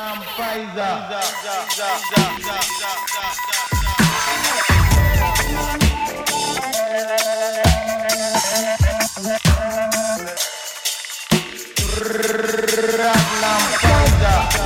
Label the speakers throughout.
Speaker 1: Raglan Paisa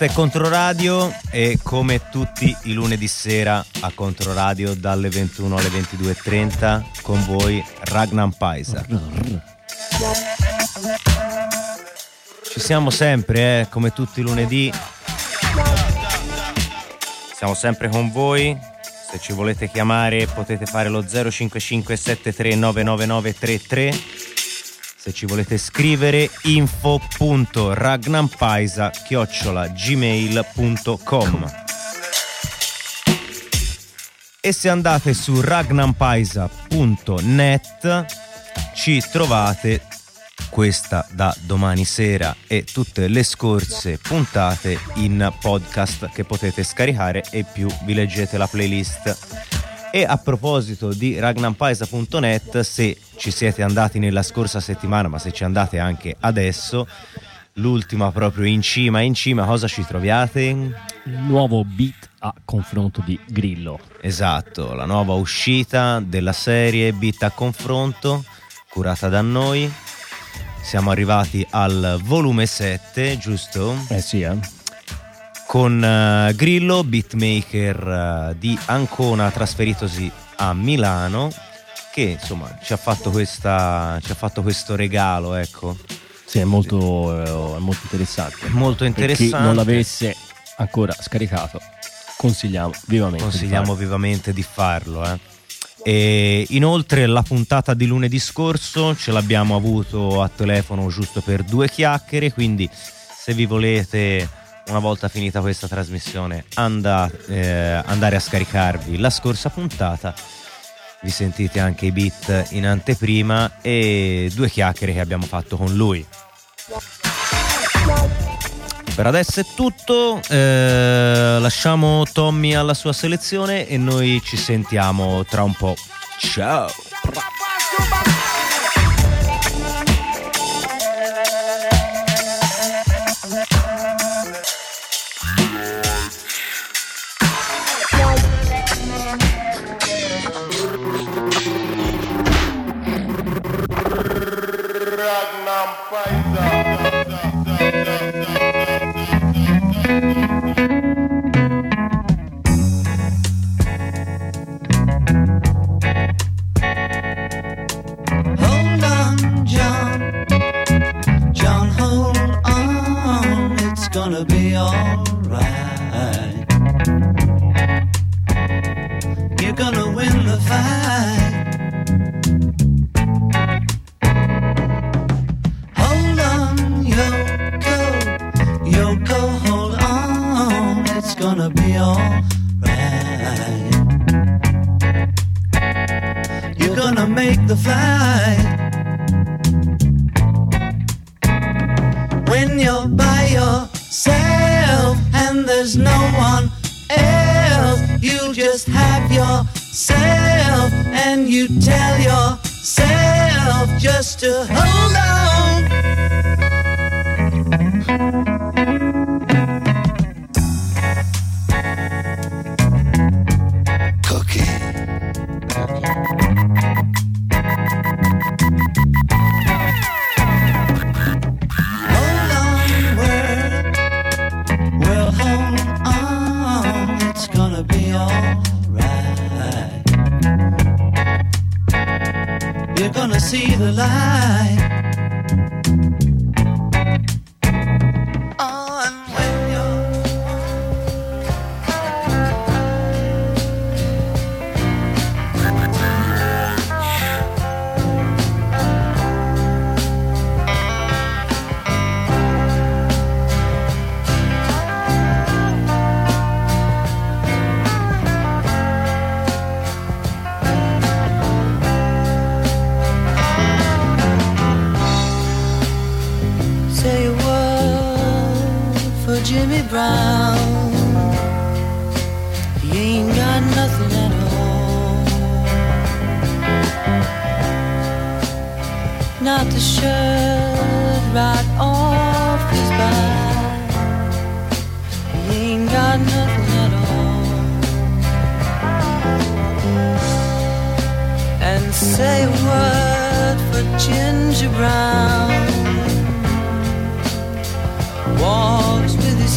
Speaker 1: Questa è Controradio e come tutti i lunedì sera a Controradio dalle 21 alle 22.30 con voi Ragnar Paisa. Ci siamo sempre, eh, come tutti i lunedì. Siamo sempre con voi. Se ci volete chiamare potete fare lo 055 7399933 se ci volete scrivere info.ragnampaisa gmail.com e se andate su ragnampaisa.net ci trovate questa da domani sera e tutte le scorse puntate in podcast che potete scaricare e più vi leggete la playlist. E a proposito di ragnampaisa.net, se ci siete andati nella scorsa settimana, ma se ci andate anche adesso, l'ultima proprio in cima, in cima, cosa ci troviate?
Speaker 2: Il nuovo beat a confronto di Grillo.
Speaker 1: Esatto, la nuova uscita della serie Beat a confronto, curata da noi. Siamo arrivati al volume 7, giusto?
Speaker 2: Eh sì, eh
Speaker 1: con uh, Grillo, beatmaker uh, di Ancona trasferitosi a Milano che insomma ci ha fatto, questa, ci ha fatto questo regalo, ecco.
Speaker 2: Sì, è molto, uh, è molto interessante.
Speaker 1: Molto interessante.
Speaker 2: Per chi non l'avesse ancora scaricato, consigliamo vivamente.
Speaker 1: Consigliamo di vivamente di farlo. Eh. E inoltre la puntata di lunedì scorso ce l'abbiamo avuto a telefono giusto per due chiacchiere, quindi se vi volete una volta finita questa trasmissione andate, eh, andare a scaricarvi la scorsa puntata. Vi sentite anche i beat in anteprima e due chiacchiere che abbiamo fatto con lui. Per adesso è tutto eh, lasciamo Tommy alla sua selezione e noi ci sentiamo tra un po' ciao
Speaker 3: Jimmy Brown. He ain't got nothing at all. Not the shirt
Speaker 4: right off his back. He ain't got nothing at all. And say a word for Ginger Brown. Walk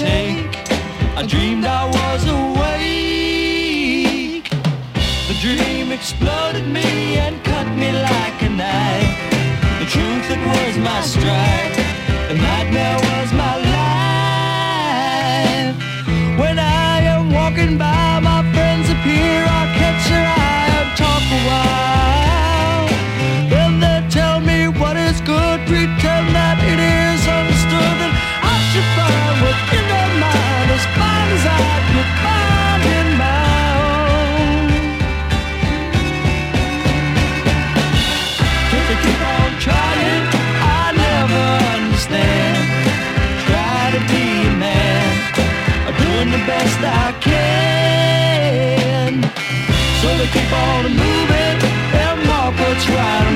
Speaker 3: take. I dreamed I was awake. The dream exploded me and cut me like a knife. The truth that was my strife, the nightmare was my life. When I am walking by, my friends appear. I catch their eye and talk a while. keep on moving. And walk what's right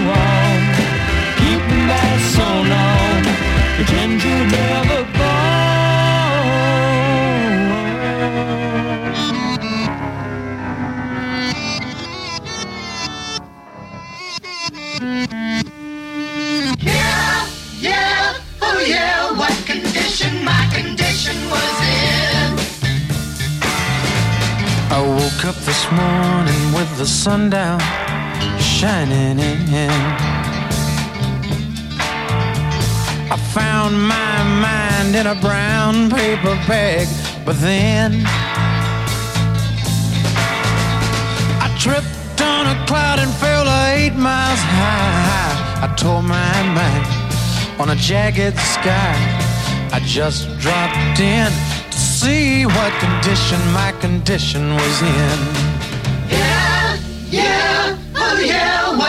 Speaker 5: sundown shining in. I found my mind in a brown paper bag, but then I tripped on a cloud and fell eight miles high. I tore my mind on a jagged sky. I just dropped in to see what condition my condition was in.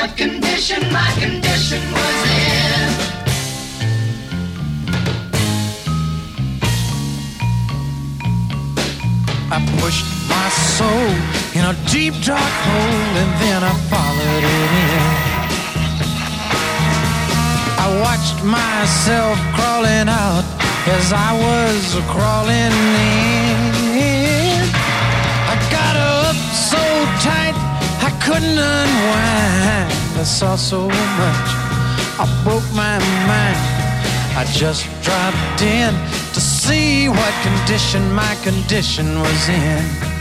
Speaker 6: What condition my condition was in.
Speaker 5: I pushed my soul in a deep dark hole and then I followed it in. I watched myself crawling out as I was crawling in. I got up so tight I couldn't unwind. I saw so much. I broke my mind. I just dropped in to see what condition my condition was in.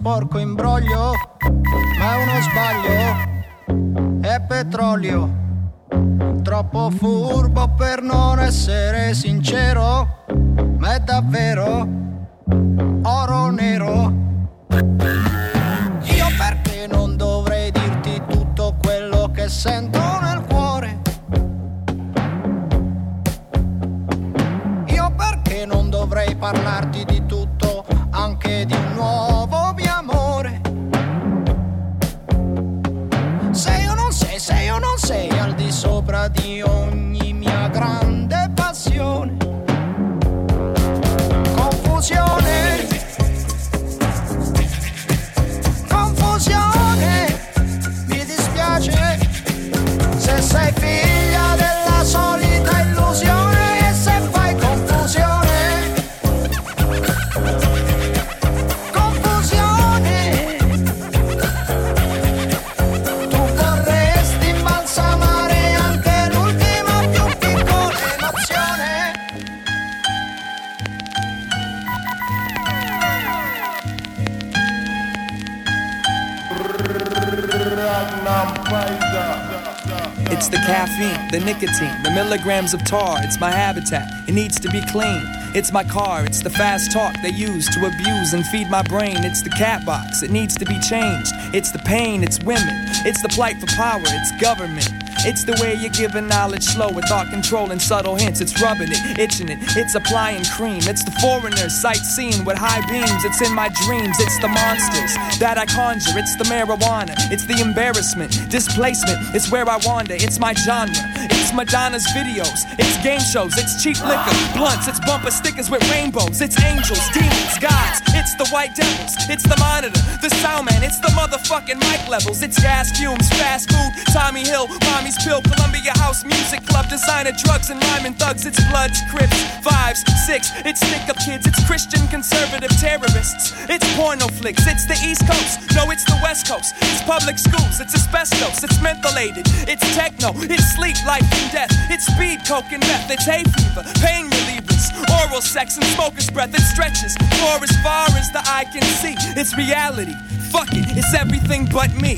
Speaker 7: Sporco imbroglio, ma è uno sbaglio, è petrolio. Troppo furbo per non essere sincero, ma è davvero oro nero. Io perché non dovrei dirti tutto quello che sento
Speaker 8: the nicotine, the milligrams of tar. It's my habitat. It needs to be clean. It's my car. It's the fast talk they use to abuse and feed my brain. It's the cat box. It needs to be changed. It's the pain. It's women. It's the plight for power. It's government. It's the way you're giving knowledge slow with thought control and subtle hints. It's rubbing it, itching it. It's applying cream. It's the foreigners sightseeing with high beams. It's in my dreams. It's the monsters that I conjure. It's the marijuana. It's the embarrassment, displacement. It's where I wander. It's my genre. It's Madonna's videos. It's game shows. It's cheap liquor, blunts. It's bumper stickers with rainbows. It's angels, demons, gods. It's the white devils. It's the monitor, the sound man. It's the motherfucking mic levels. It's gas fumes, fast food, Tommy Hill, Mommy's pill, Columbia House Music Club, designer drugs and rhyming thugs. It's bloods, crips, fives, six. It's stick up kids. It's Christian conservative terrorists. It's porno flicks. It's the East Coast. No, it's the West Coast. It's public schools. It's asbestos. It's mentholated. It's techno. It's sleep, life, and death. It's speed, coke, and meth. It's hay fever, pain relievers, oral sex, and smoker's breath. It stretches for as far as the eye can see. It's reality. Fuck it. It's everything but me.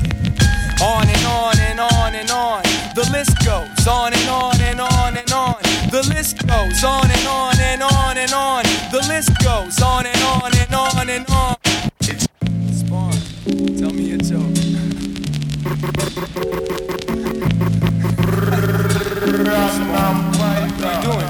Speaker 8: On and on and on and on. The list goes on and on and on and on. The list goes on and on and on and on. The list goes on and on and on and on. It's Spawn. Tell me a joke. Doing?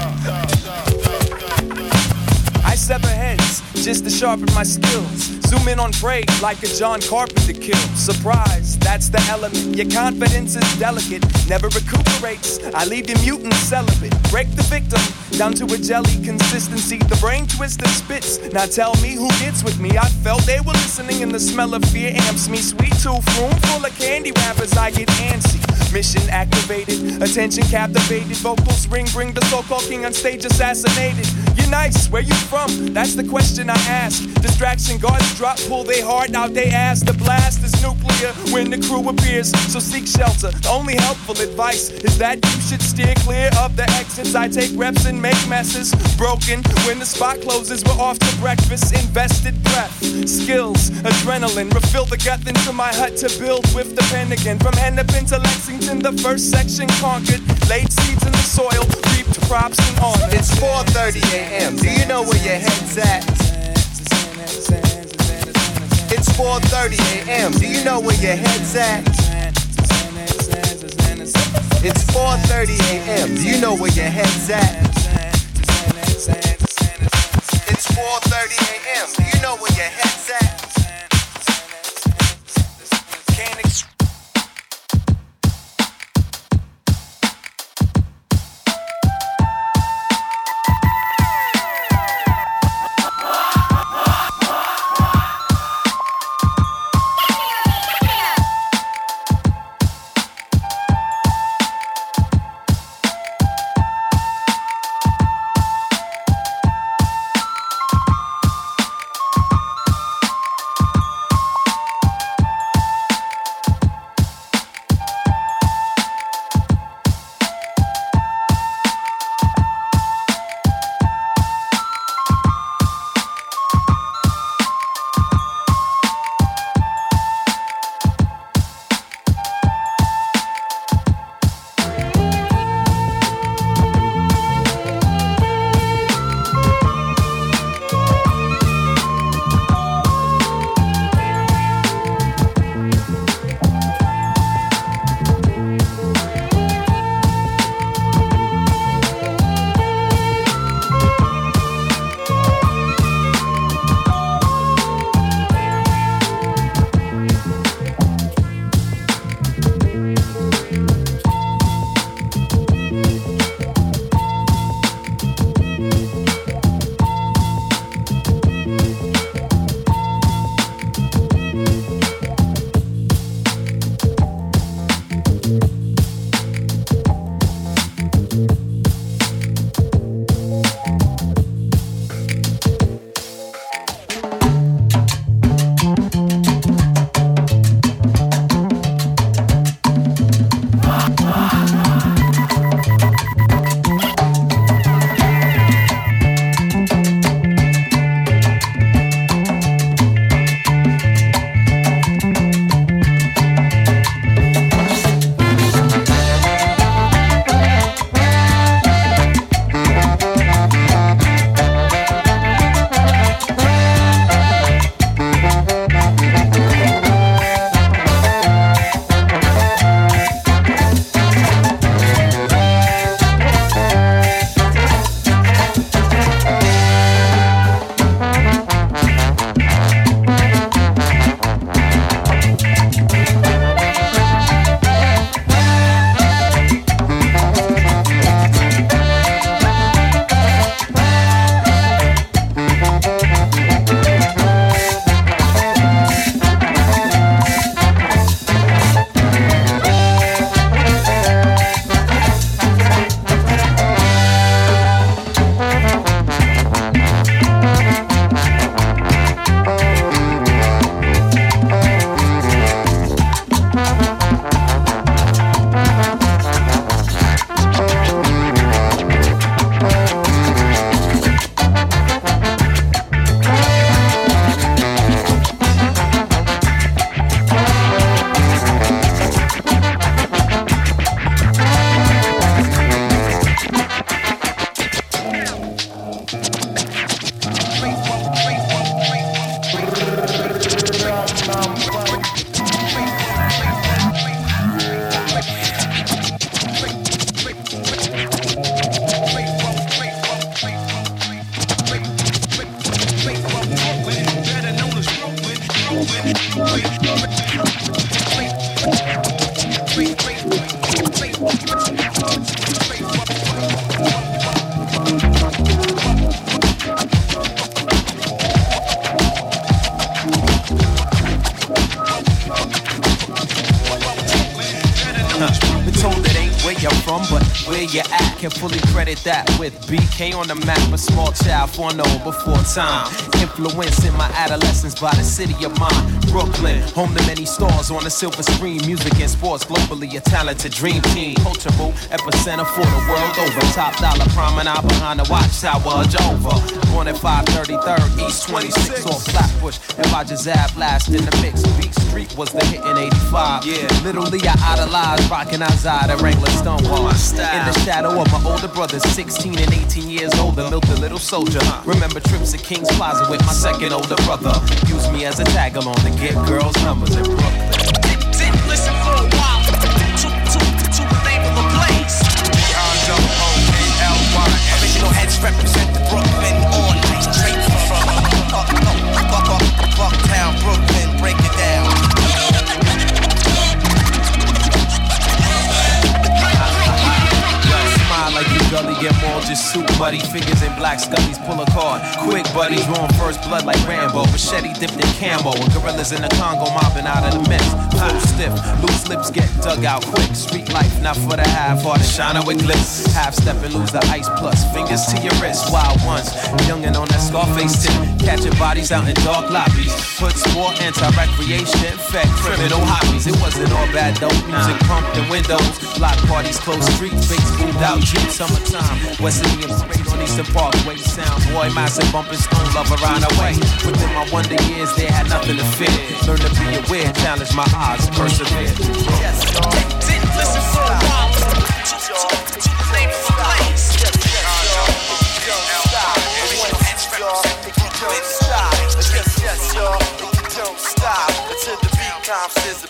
Speaker 8: I sever heads just to sharpen my skills. Zoom in on prey like a John Carpenter kill. Surprise, that's the element. Your confidence is delicate, never recuperates. I leave you mutant celibate. Break the victim down to a jelly consistency. The brain twister spits. Now tell me who gets with me. I felt they were listening, and the smell of fear amps me. Sweet tooth room full of candy wrappers. I get antsy. Mission activated, attention captivated. Vocals ring, bring the so-called king on stage assassinated. You're nice, where you from? That's the question I ask. Distraction guards drop, pull their heart out they ass. The blast is nuclear when the crew appears. So seek shelter. The only helpful advice is that you should steer clear of the exits. I take reps and make messes. Broken when the spot closes. We're off to breakfast. Invested breath, skills, adrenaline. Refill the gut into my hut to build with the pen again. From Hennepin to Lexington, the first section conquered. Laid seeds in the soil, reaped crops and honor.
Speaker 9: It's 4:30 a.m. Do you know where your head's at? It's 4:30 a.m. Do you know where your head's at? It's 4:30 a.m. Do you know where your head's at? It's 4:30 a.m. Do you know where your head's at?
Speaker 10: By the city of mine. Brooklyn, home to many stars on the silver screen. Music and sports globally, a talented dream team. Cultural epicenter for the world over. Top dollar promenade behind the watchtower Jehovah. Born at 533rd East 26 off Flatbush. And Roger Zab last in the mix. Street was the hit in 85. Yeah, literally I idolized rocking outside at Wrangler Stonewall. In the shadow of my older brothers, 16 and 18 years older, milked a little soldier. Remember trips to King's Plaza with my second older brother. Use me as a tag along to get girls' numbers in Brooklyn.
Speaker 11: Didn't listen for a while. To, to, to the name of the place. Original heads represent the Brooklyn all night. Straight from uh, uh, uh, Bucktown, Brooklyn, break it down.
Speaker 10: Like you gully, get more just suit buddy. Figures in black scullies, pull a card. Quick buddy, drawing first blood like Rambo. Machete dipped in camo. And gorillas in the Congo mobbing out of the mist. Full stiff, loose lips get dug out quick. Street life, not for the half hearted, shining with glitz. Half step and lose the ice plus. Fingers to your wrist, wild ones. Youngin' on that Scarface tip. Catching bodies out in dark lobbies. Put sport, anti recreation, fed criminal hobbies. It wasn't all bad though. Music pumped in windows. Block parties, closed streets, fakes moved out Jeep. Summertime, West Indian sprayed on Eastern Parkway. Sound boy, massive bumping stone, love around the way. Within my wonder years, they had nothing to fear. Learn to be aware, challenge my odds, persevere.
Speaker 11: Yes, y'all. Listen for a while.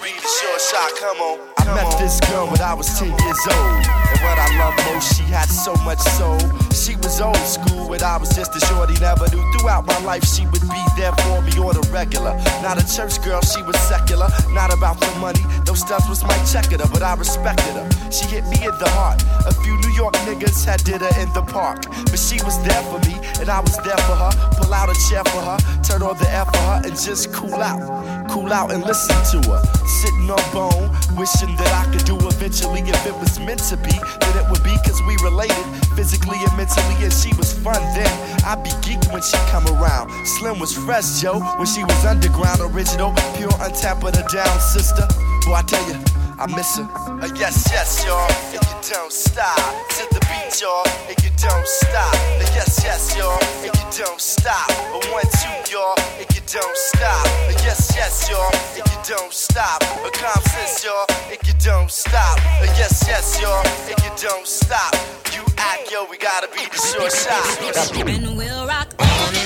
Speaker 11: The
Speaker 12: short shot. Come on. I met this girl when I was 10 years old. And what I love most, she had so much soul. She was old school when I was just a shorty. Never knew throughout my life she would be there for me on the regular. Not a church girl, she was secular. Not about the money. Those stuff was my checker, but I respected her. She hit me in the heart. A few New York niggas had did her in the park. But she was there for me, and I was there for her. Pull out a chair for her, turn on the air for her, and just cool out. Cool out and listen to her. Sitting on bone, wishing that I could do eventually. If it was meant to be, then it would be cause we related physically and mentally. And she was fun then. I'd be geeked when she come around. Slim was fresh, Joe, when she was underground, original, pure untapped of the down sister. Boy, I tell you, I miss her. Uh, yes, yes, y'all. If you don't stop to the beat, y'all. If you don't stop. Uh, yes, yes, y'all. If you don't stop. Uh, one, two, y'all. If you don't stop. Uh, yes, yes, y'all. If you don't stop. Uh, common y'all. If you don't stop. Uh, yes, yes, y'all. If you don't stop. You act, yo, we gotta be the short shot.
Speaker 13: And we'll rock on and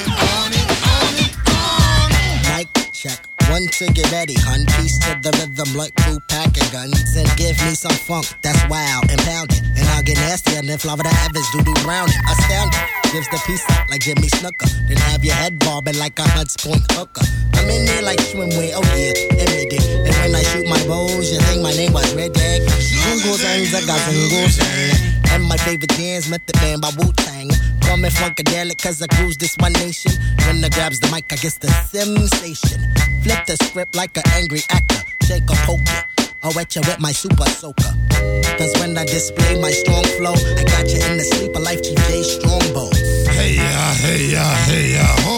Speaker 13: One to get ready, hun. Piece to the rhythm like two packing guns. And give me some funk that's wild and pounded. And I'll get nasty and then flower the average doo doo round it. Astounding. Gives the peace up like Jimmy Snooker. Then have your head bobbing like a Hunts Point hooker. I'm in there like swimwear, oh yeah, admit it. And when I shoot my bows, you think my name was Red Dag. Zungo zangs, I got zang. And my favorite dance, Method Man by Wu Tang. Call me Funkadelic, cause I cruise this one nation. When I grabs the mic, I guess the sensation. Flip the script like an angry actor. Shake a poke ya. I'll wet you with my super soaker. Cause when I display my strong flow, I got you in the sleeper life GJ Strongbow.
Speaker 14: Hey ya, hey ya, hey ya, ho.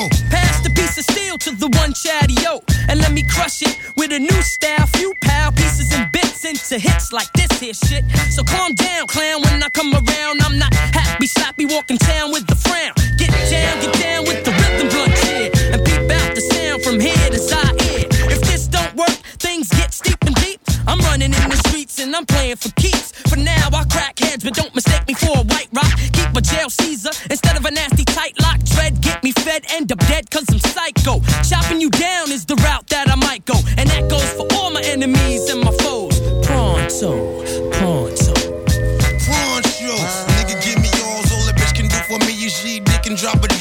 Speaker 15: Of steel to the one chatty yo, and let me crush it with a new style. Few pal pieces and bits into hits like this here shit. So calm down, clown. When I come around, I'm not happy, sloppy, walking town with the frown. Get down, get down with the rhythm blunt kid, and peep out the sound from here to side ear. If this don't work, things get steep and deep. I'm running in the streets and I'm playing for keeps. For now, I crack heads, but don't mistake me for a white rock. A jail Caesar instead of a nasty tight lock. Dread, get me fed, end up dead cause I'm psycho. Chopping you down is the route that I might go. And that goes for all my enemies and my foes. Pronto, pronto.
Speaker 14: Pronto, Nigga, give me yours. All that bitch can do for me is she dick and drop her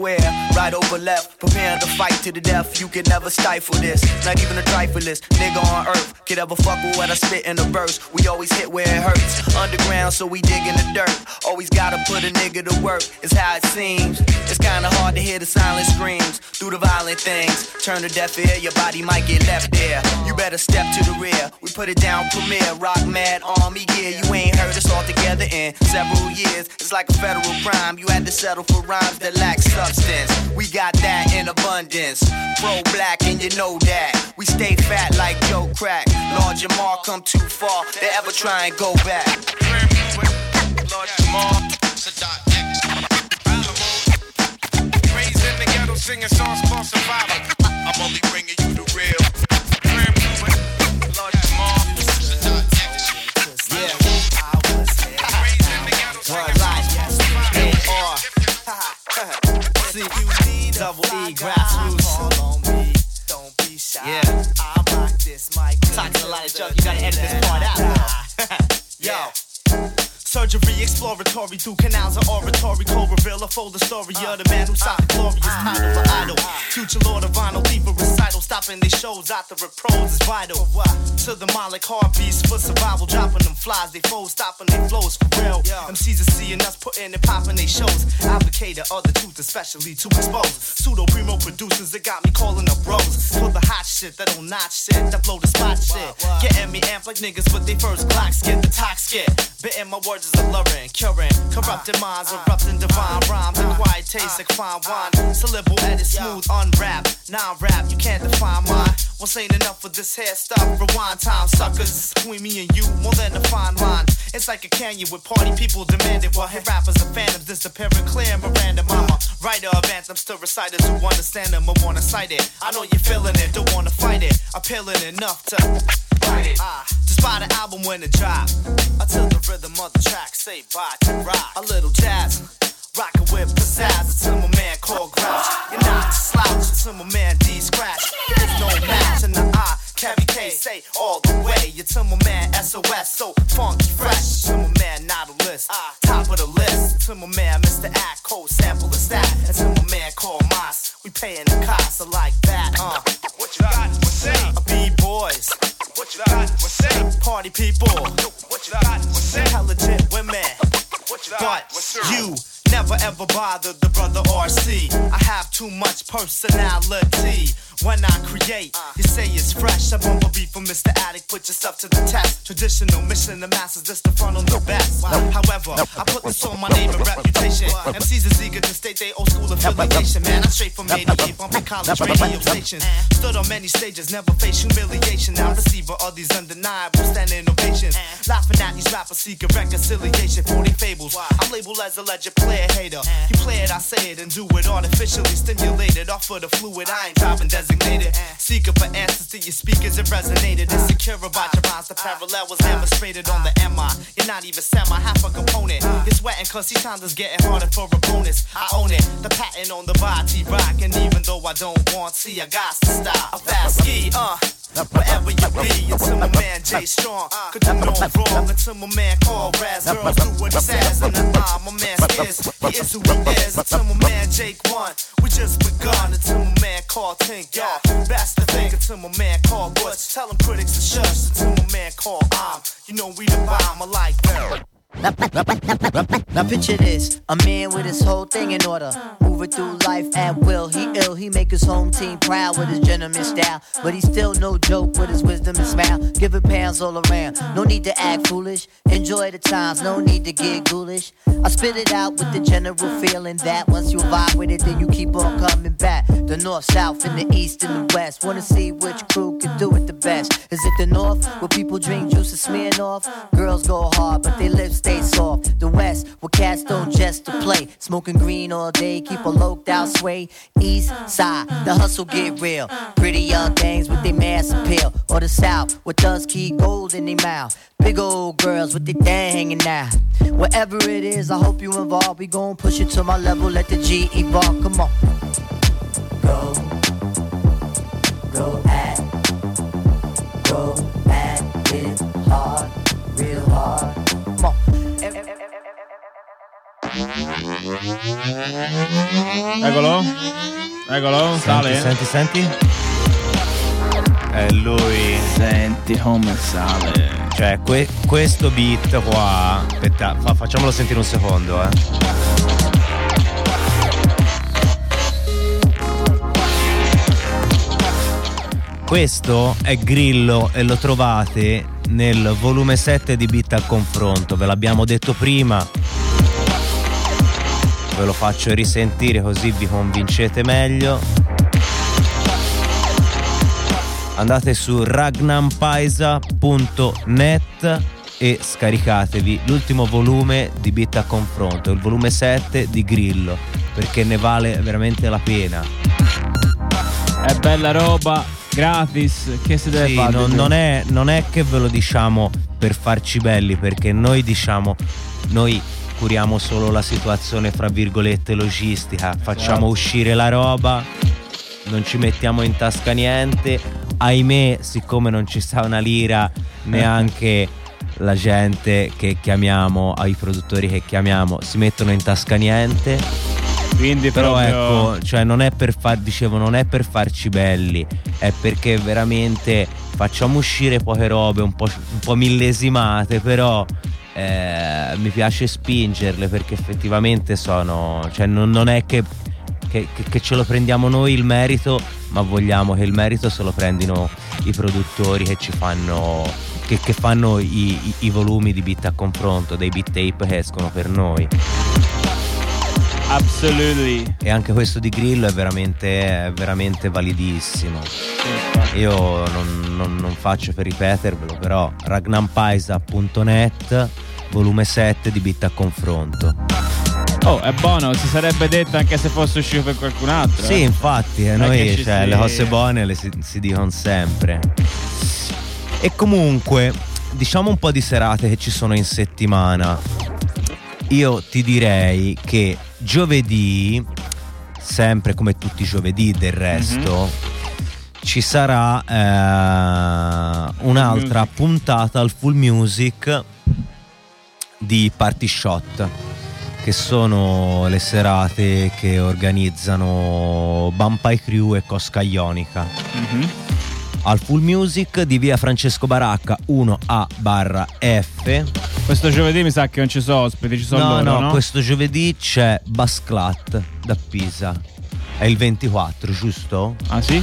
Speaker 16: square, right over left, preparing to fight to the death. You can never stifle this, not even a trifleist nigga on earth could ever fuck with what I spit in the verse. We always hit where it hurts, underground, so we dig in the dirt. Always gotta put a nigga to work, it's how it seems. It's kinda hard to hear the silent screams through the violent things. Turn a deaf ear, your body might get left there. You better step to the rear. We put it down, premiere, rock mad army gear. You ain't heard us all together in several years. It's like a federal crime. You had to settle for rhymes that lack substance. We got that in abundance. Pro black, and you know that. We stay fat like Joe Crack. Lord Jamar come too far. They ever try and go back.
Speaker 17: Lord Jamar, Sadat X. The ghetto singing songs for survival. I'm only bringing
Speaker 16: exploratory through canals of oratory. Cold reveal a folder story of the man who sought the glorious title for idol. Future lord of vinyl, deeper recital. Stopping these shows after a prose is vital. To the Moloch heartbeats for survival. Dropping them flies, they foes, stopping they flows for real. MCs are seeing us putting and popping they shows. Advocator of the truth, especially to expose. Pseudo primo producers that got me calling up bros. For the hot shit that don't notch shit, that blow the spot shit. Getting me amped like niggas with they first Glocks get the tox get. Bitten my words is alluring, curing, corrupting uh, minds, uh, erupting uh, divine rhymes, and quiet taste like fine wine. Syllable edit smooth, unwrap, non-rap, you can't define mine. What's ain't enough of this hair stuff? Rewind time, suckers. Between me and you, more than a fine line. It's like a canyon with party people demanding what hit rappers and phantoms disappearing clear. Miranda mama, writer of anthems to reciters who understand them or wanna cite it. I know you're feeling it, don't wanna fight it. Appealing enough to fight it. Ah, just buy the album when it drop. Until the rhythm of the track say bye to rock. A little jazz. Rockin' with pizzazz until my man called Grouch. You're not slouch until my man D scratch. There's no match in the eye. Kevin K say all the way. You tell my man SOS so funky fresh. To my man Nautilus, top of the list. To my man Mr. Act, cold sample of that. And to my man called Moss, we paying the cost like that. Uh.
Speaker 17: What you got? What's up?
Speaker 16: B-boys.
Speaker 17: What you got? What's up?
Speaker 16: Party people.
Speaker 17: What you got? What's up?
Speaker 16: Intelligent women.
Speaker 17: What you got?
Speaker 16: But
Speaker 17: What's up?
Speaker 16: you never ever bother the brother RC. I have too much personality. When I create, you say it's fresh. I bump a beat from Mr. Addict, put yourself to the test. Traditional mission, the masses, this the front on the best. However, I put this on my name and reputation. MCs is eager to state their old school affiliation. Man, I'm straight from 88, bumping college radio stations. Stood on many stages, never faced humiliation. Now receiver of these undeniable standing ovations. Eh. Laughing at these rappers seeking reconciliation for their fables. I'm labeled as a legend player hater. You play it, I say it, and do it artificially stimulated. Off of the fluid, I ain't driving designated. Seeker for answers to your speakers, it resonated. Insecure about your rhymes, the parallel was demonstrated on the MI. You're not even semi, half a component. You're sweating cause these times is getting harder for a bonus. I own it, the patent on the body rock. And even though I don't want, see, I got to stop. I fast ski, uh. Wherever you be, until my man Jay Strong could do no wrong. Until my man call Raz, girls do what he says. And the ah, my man is, he is who he is. Until my man Jake won, we just begun. Until my man called Tink, y'all. Best to think until my man called Butch. Tell them critics to shush. Until my man called I'm, you know we the bomb, I like that.
Speaker 18: Now, picture this, a man with his whole thing in order, moving through life at will. He ill, he make his home team proud with his gentleman style, but he's still no joke with his wisdom and smile. Giving pounds all around, no need to act foolish. Enjoy the times, no need to get ghoulish. I spit it out with the general feeling that once you vibe with it, then you keep on coming back. The north, south, and the east and the west. Wanna see which crew can do it the best? Is it the north where people drink juice and smearing off? Girls go hard, but they lips stay soft. The west where cats don't just to play. Smoking green all day, keep a loped out sway. East side, the hustle get real. Pretty young things with their mass appeal. Or the south where thugs keep gold in their mouth. Big old girls with their thing hanging out. Whatever it is, I hope you involved. We gon' push it to my level, let the G evolve. Come on. Go go
Speaker 19: Eccolo. Eccolo, sale.
Speaker 1: Senti, senti. È lui.
Speaker 19: Senti come sale.
Speaker 1: Cioè, que- questo beat qua. Aspetta, fa- facciamolo sentire un secondo, eh. Questo è Grillo e lo trovate nel volume 7 di Beat a confronto, ve l'abbiamo detto prima. Ve lo faccio risentire così vi convincete meglio. Andate su ragnampaisa.net e scaricatevi l'ultimo volume di Beat a confronto, il volume 7 di Grillo, perché ne vale veramente la pena.
Speaker 19: È bella roba, gratis. Che si deve
Speaker 1: Sì,
Speaker 19: fare?
Speaker 1: non, non è, non è che ve lo diciamo per farci belli, perché noi diciamo, noi curiamo solo la situazione, fra virgolette, logistica, facciamo
Speaker 19: Esatto.
Speaker 1: uscire la roba, non ci mettiamo in tasca niente. Ahimè, siccome non ci sta una lira, neanche la gente che chiamiamo, ai produttori che chiamiamo, si mettono in tasca niente.
Speaker 19: Quindi
Speaker 1: Però
Speaker 19: proprio-
Speaker 1: ecco, cioè non è per far, dicevo, non è per farci belli, è perché veramente facciamo uscire poche robe un po', un po' millesimate, però eh, mi piace spingerle perché effettivamente sono, cioè non, non è che, che- che- ce lo prendiamo noi il merito, ma vogliamo che il merito se lo prendino i produttori che ci fanno, che, che fanno i, i- i volumi di beat a confronto, dei beat tape che escono per noi.
Speaker 19: Absolutely.
Speaker 1: E anche questo di Grillo è veramente, è veramente validissimo. Io non, non- non faccio per ripetervelo, però ragnampaisa.net, volume 7 di Bit a confronto.
Speaker 19: Oh, è buono, si sarebbe detto anche se fosse uscito per qualcun altro.
Speaker 1: Sì,
Speaker 19: eh.
Speaker 1: infatti, eh, noi
Speaker 19: ci
Speaker 1: cioè,
Speaker 19: si-
Speaker 1: le cose buone le si, si dicono sempre. E comunque, diciamo un po' di serate che ci sono in settimana. Io ti direi che giovedì, sempre come tutti i giovedì del resto, ci sarà eh, un'altra puntata al full music di Party Shot che sono le serate che organizzano Vampire Crew e Cosca Ionica
Speaker 19: Mhm.
Speaker 1: al Full Music di via Francesco Baracca 1A barra F
Speaker 19: Questo giovedì mi sa che non ci sono ospiti, ci sono
Speaker 1: no,
Speaker 19: loro,
Speaker 1: no,
Speaker 19: no?
Speaker 1: questo giovedì c'è Basclat da Pisa è il 24 giusto?
Speaker 19: Ah sì?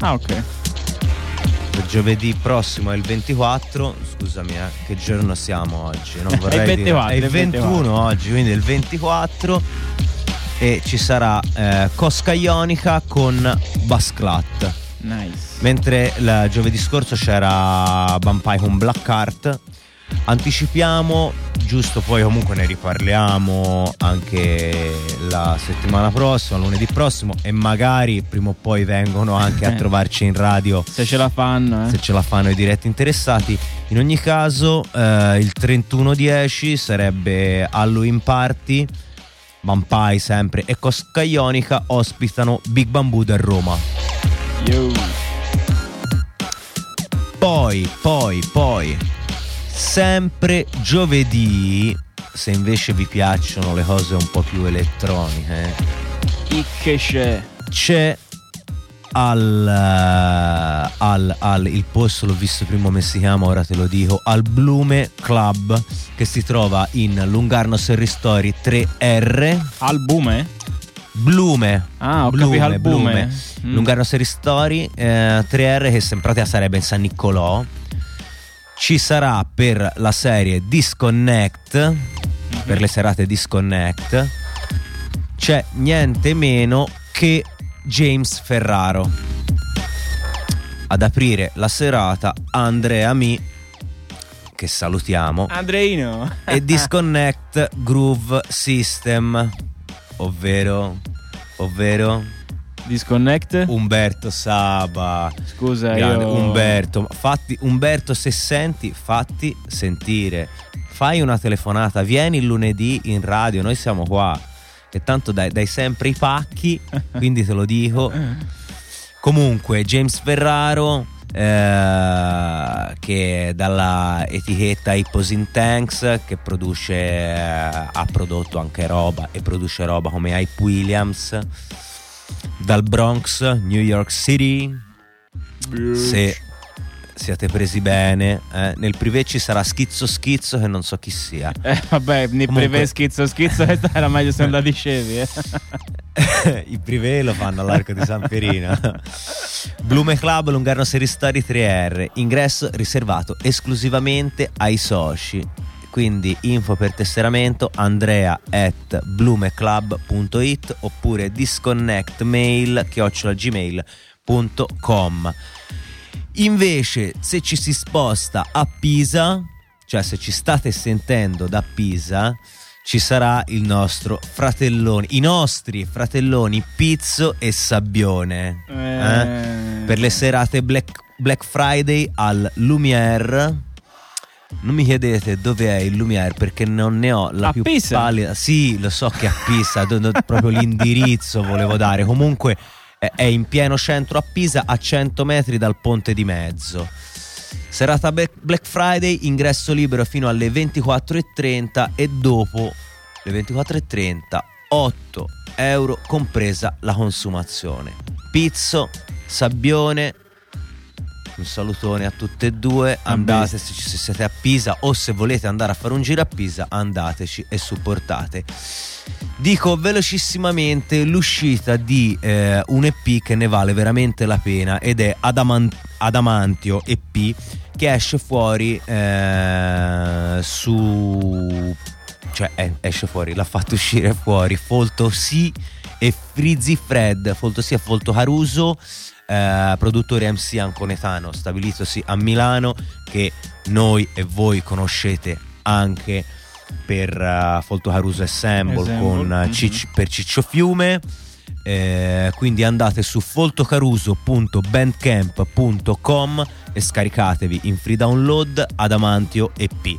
Speaker 19: Ah ok
Speaker 1: giovedì prossimo è il 24 scusami eh, che giorno siamo oggi? Non
Speaker 19: È il
Speaker 1: vorrei
Speaker 19: 24,
Speaker 1: dire è il
Speaker 19: è il
Speaker 1: 21
Speaker 19: 24.
Speaker 1: oggi quindi il 24 e ci sarà eh, Cosca Ionica con Basclat.
Speaker 19: Nice.
Speaker 1: Mentre il giovedì scorso c'era Vampire con Black Heart anticipiamo giusto poi comunque ne riparliamo anche la settimana prossima lunedì prossimo e magari prima o poi vengono anche a trovarci in radio
Speaker 19: Se ce la fanno, eh.
Speaker 1: se ce la fanno i diretti interessati in ogni caso eh, il 31-10 sarebbe Halloween Party Vampire sempre e Cosca Ionica ospitano Big Bamboo da Roma
Speaker 19: Yo.
Speaker 1: Poi, poi, poi, sempre giovedì, se invece vi piacciono le cose un po' più elettroniche,
Speaker 19: Chi che c'è?
Speaker 1: c'è al, eh, al, al- il posto l'ho visto prima come si chiama, ora te lo dico, al Blume Club che si trova in Lungarno Serristori 3R.
Speaker 19: Albume?
Speaker 1: Blume.
Speaker 19: Ah, ho
Speaker 1: Blume,
Speaker 19: capito, albume.
Speaker 1: Blume.
Speaker 19: Mm.
Speaker 1: Lungarno Serristori eh, 3R che pratica sarebbe in San Niccolò. Ci sarà per la serie Disconnect, per le serate Disconnect, c'è niente meno che James Ferraro. Ad aprire la serata Andrea Mi, che salutiamo,
Speaker 19: Andreino.
Speaker 1: e Disconnect Groove System, ovvero, ovvero
Speaker 19: Disconnect?
Speaker 1: Umberto Saba.
Speaker 19: Scusa,
Speaker 1: Grande
Speaker 19: io...
Speaker 1: Umberto, fatti, Umberto, se senti, fatti sentire. Fai una telefonata, vieni lunedì in radio, noi siamo qua. Che tanto dai, dai sempre i pacchi, quindi te lo dico. Comunque, James Ferraro eh, che dalla etichetta Hippos in Tanks che produce eh, ha prodotto anche roba e produce roba come Hype Williams dal Bronx New York City se siate presi bene eh, nel privé ci sarà schizzo schizzo che non so chi sia
Speaker 19: Eh, vabbè, nei
Speaker 1: Comunque-
Speaker 19: privé schizzo schizzo era meglio se non la dicevi. Eh.
Speaker 1: I privé lo fanno all'Arco di San Pierino. Blume Club Lungarno Serie Story 3R. Ingresso riservato esclusivamente ai soci. Quindi info per tesseramento andrea at blumeclub.it oppure disconnectmail chiocciolagmail.com Invece se ci si sposta a Pisa, cioè se ci state sentendo da Pisa, ci sarà il nostro fratellone, i nostri fratelloni Pizzo e Sabbione eh? per le serate Black, Black Friday al Lumière. Non mi chiedete dove è il Lumière perché non ne ho la
Speaker 19: A
Speaker 1: più
Speaker 19: Pisa?
Speaker 1: pallida. Sì, lo so che è a Pisa, proprio l'indirizzo volevo dare. Comunque è- in pieno centro a Pisa, a 100 metri dal ponte di mezzo. Serata Black Black Friday, ingresso libero fino alle 24.30 e dopo le 24.30 8 euro compresa la consumazione. Pizzo, Sabbione, un salutone a tutte e due. Andate se, se siete a Pisa o se volete andare a fare un giro a Pisa, andateci e supportate. Dico velocissimamente l'uscita di eh, un EP che ne vale veramente la pena ed è Adaman- Adamantio EP che esce fuori eh, su cioè eh, esce fuori, l'ha fatto uscire fuori Folto Sì e Frizzy Fred, Folto Sì e Folto Caruso, eh, produttore MC anconetano stabilitosi a Milano che noi e voi conoscete anche per eh, Folto Caruso Assemble
Speaker 19: Assemble,
Speaker 1: con eh,
Speaker 19: mhm.
Speaker 1: Cicci- per Ciccio Fiume. Eh, quindi andate su foltocaruso.bandcamp.com e scaricatevi in free download Adamantio EP.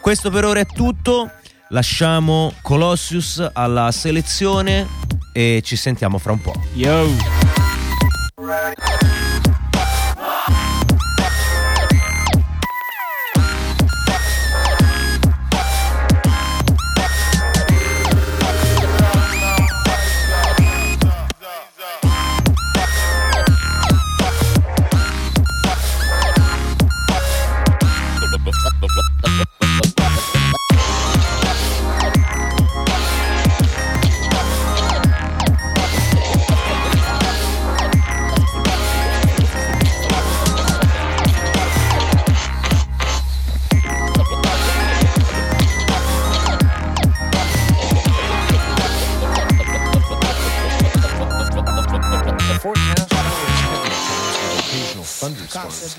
Speaker 1: Questo per ora è tutto. Lasciamo Colossius alla selezione e ci sentiamo fra un po'.
Speaker 19: Yo!
Speaker 20: The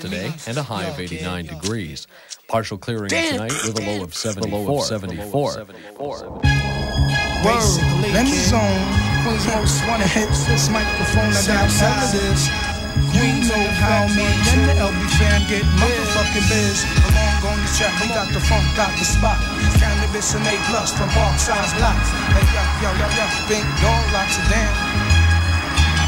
Speaker 20: today and a high of 89 degrees. Partial clearing tonight with a low of 74. 74.
Speaker 21: Basically, Let me zone. Most wanna hit this microphone. I got relatives. You know how me and the LB fam get motherfucking biz. Along on the track, we got the funk, got the spot. Cannabis and A plus from Parkside's block. Hey, yo, yo, yo, yo, big dog locks it down.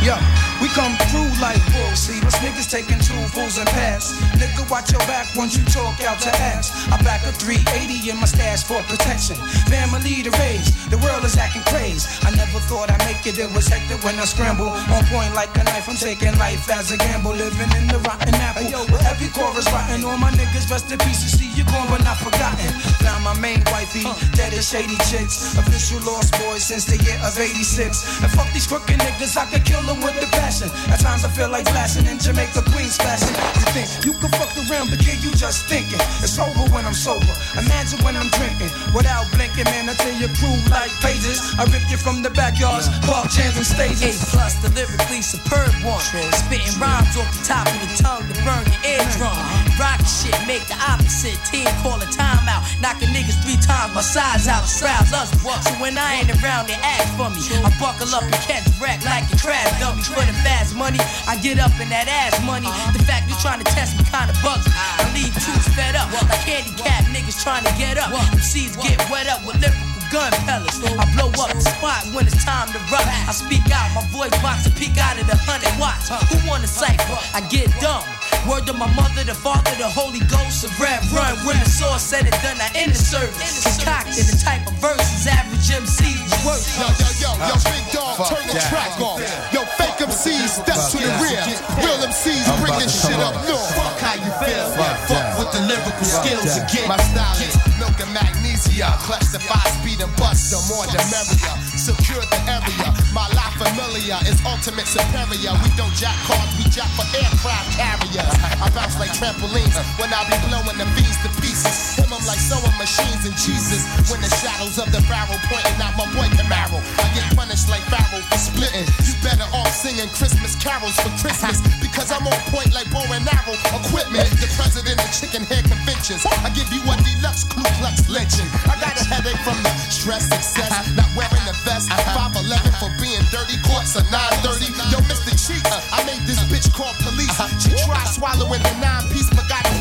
Speaker 21: Yo, we come through like bull. See, those niggas taking two fools and pass. Nigga, watch your back once you talk out your ass. I back a 380 in my stash for protection. Family to raise, the world is acting crazy. I never thought I'd make it, it was hectic when I scramble. On point like a knife, I'm taking life as a gamble. Living in the rotten apple. With every chorus rotten, all my niggas rest in peace. You see, you gone but not forgotten. Found my main wifey, dead as shady chicks. Official lost boy since the year of 86. And fuck these crooked niggas, I could kill them with the At times I feel like flashing in Jamaica, Queens flashing. You think you can fuck around, but yeah, you just thinking. It's over when I'm sober. Imagine when I'm drinking without blinking, man. I tell your crew like pages. I rip you from the backyards, park jams and stages.
Speaker 15: A plus, the lyrically superb one. Spitting rhymes off the top of the tongue to burn your eardrum. Uh-huh. Rock shit, make the opposite. Team call a timeout. Knocking niggas three times my size out. Crowds us buck. So when I ain't around, they ask for me. I buckle up and catch wreck like a crab dummy. For the fast money, I get up in that ass money. The fact you trying to test me kinda bugs me. I leave troops fed up like handicap niggas trying to get up. MCs get wet up with lyrical gun pellets. I blow up the spot when it's time to rock. I speak out, my voice box to peek out of the hundred watts. Who wanna cipher? I get dumb.
Speaker 22: Word to my mother, the father, the Holy Ghost of rap run. When the source said it done, I in the service. Concocted the type of verses average MCs work.
Speaker 23: Yo, yo, yo, yo, big dog, turn the track off. Yo, fake MCs, step to the rear. Real MCs, bring this shit up north.
Speaker 24: Fuck how you feel. Fuck with the lyrical skills you get.
Speaker 23: My style is milk and magnesia. Clutch the five speed and bust, the more the merrier. Secure the area. My life familiar is ultimate superior. We don't jack cars, we jack for aircraft carriers. I bounce like trampolines when I be blowing the bees to pieces. Him I'm like sewing machines and Jesus. When the shadows of the barrel pointing out my boy Camaro. I get punished like Pharaoh for splitting. You better off singing Christmas carols for Christmas because I'm on point like bow and arrow equipment. The president of chicken hair conventions. I give you a deluxe Ku Klux lynching. I got a headache from the stress, success, not wearing the vest. 5'11 for being dirty, courts a 930. Yo, Mr. Cheat, I made this bitch call police. She tried swallowing the nine piece, but got a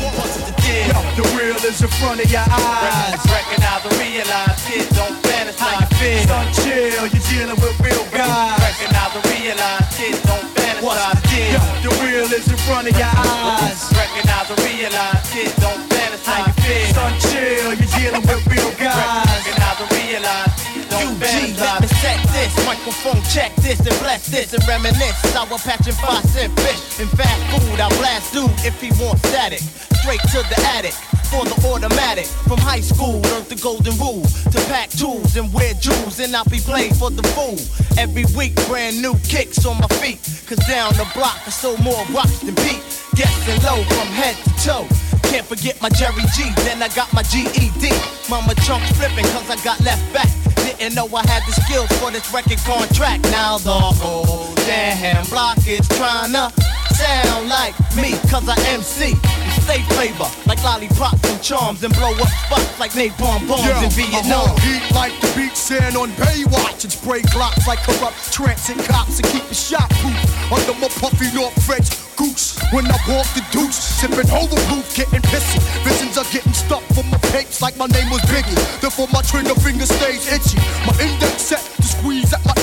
Speaker 23: deal.
Speaker 12: Yo, the real is in front of your eyes.
Speaker 25: Recognize and realize, kids don't fantasize.
Speaker 12: feel? Son, chill, you're dealing with real guys.
Speaker 25: Recognize and realize, kids don't fantasize.
Speaker 12: What's the deal? The real is in front of your eyes.
Speaker 25: Recognize and realize, kids don't fantasize.
Speaker 12: Son, chill, you're dealing with real guys.
Speaker 25: Kids
Speaker 26: UG, let me set this microphone, check this and bless this and reminisce. Sour patch and fast and fish and fast food. I blast dude if he wants static. Straight to the attic for the automatic. From high school, learned the golden rule to pack tools and wear jewels, and I'll be played for the fool. Every week, brand new kicks on my feet. Cause down the block, I sold more rocks than beat. Guessing low from head to toe. Can't forget my Jerry G, then I got my GED. Mama chunks flipping cause I got left back. Didn't know I had the skills for this record contract. Now the whole damn block is trying to sound like me cause I MC. Stay flavor like lollipops and charms and blow up spots like napalm bombs
Speaker 12: Yo,
Speaker 26: in Vietnam.
Speaker 12: I'm on heat like the beach sand on Baywatch and spray glocks like corrupt transit cops and keep it shot proof under my puffy North French goose. When I walk the deuce, sipping overproof, getting pissy. Visions are getting stuck for my papes like my name was Biggie. Therefore my trigger finger stays itchy. My index set to squeeze at my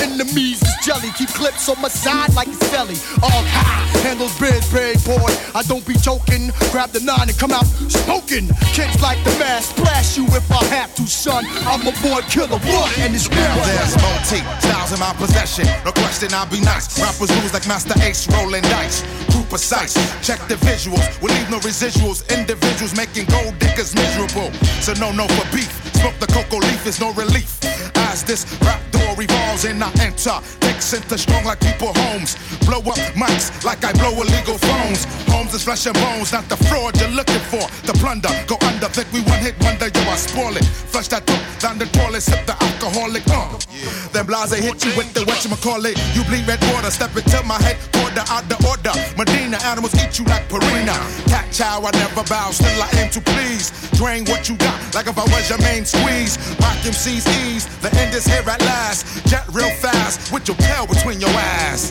Speaker 12: jelly. Keep clips on my side like a deli. All high, handles biz, big boy. I don't be joking. Grab the nine and come out smoking. Kids like the mask, splash you if I have to, son. I'm a boy killer, what? And it's real.
Speaker 27: There's multi styles in my possession. No question, I'll be nice. Rappers lose like Masta Ace rolling dice. Crew precise. Check the visuals. We leave no residuals. Individuals making gold diggers miserable. So no, no for beef. Smoke the cocoa leaf is no relief. As this rap door revolves and I enter. Take center strong like people homes. Blow up mics like I blow illegal phones. Homes is flesh and bones, not the fraud you're looking for. The plunder, go under. Think we one hit wonder, yo, I spoil it. Flush that dope down the toilet, sip the alcoholic. Uh. Then blase hit you with the whatchamacallit. You bleed red water, step into my head, quarter out the order. Medina animals eat you like Purina. Cat chow, I never bow, still I aim to please. Drain what you got, like if I was your main squeeze. Rock MC's ease, the end is here at last. Jet real fast, with your tail between your ass.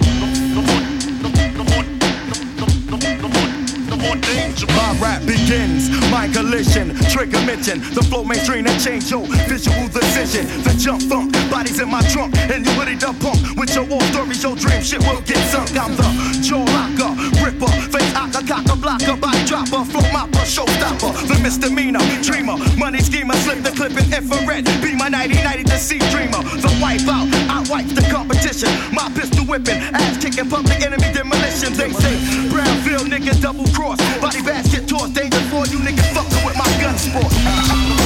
Speaker 12: My rap begins, my collision, trigger mention. The flow mainstream and change your visual decision. The jump funk, bodies in my trunk, and you ready to pump. With your war stories, your dream shit will get sunk. I'm the jaw locker, ripper, face hocker, cocker, blocker, body dropper, flow mopper, showstopper. The misdemeanor, dreamer, money schemer, slip the clip in infrared. Be my 90 to see dreamer. The wipe out, I wipe the competition. My pistol whipping, ass kicking, public enemy demolition. They say, Brownsville niggas double cross, body basket toss, danger for you niggas fucking with my gun sport.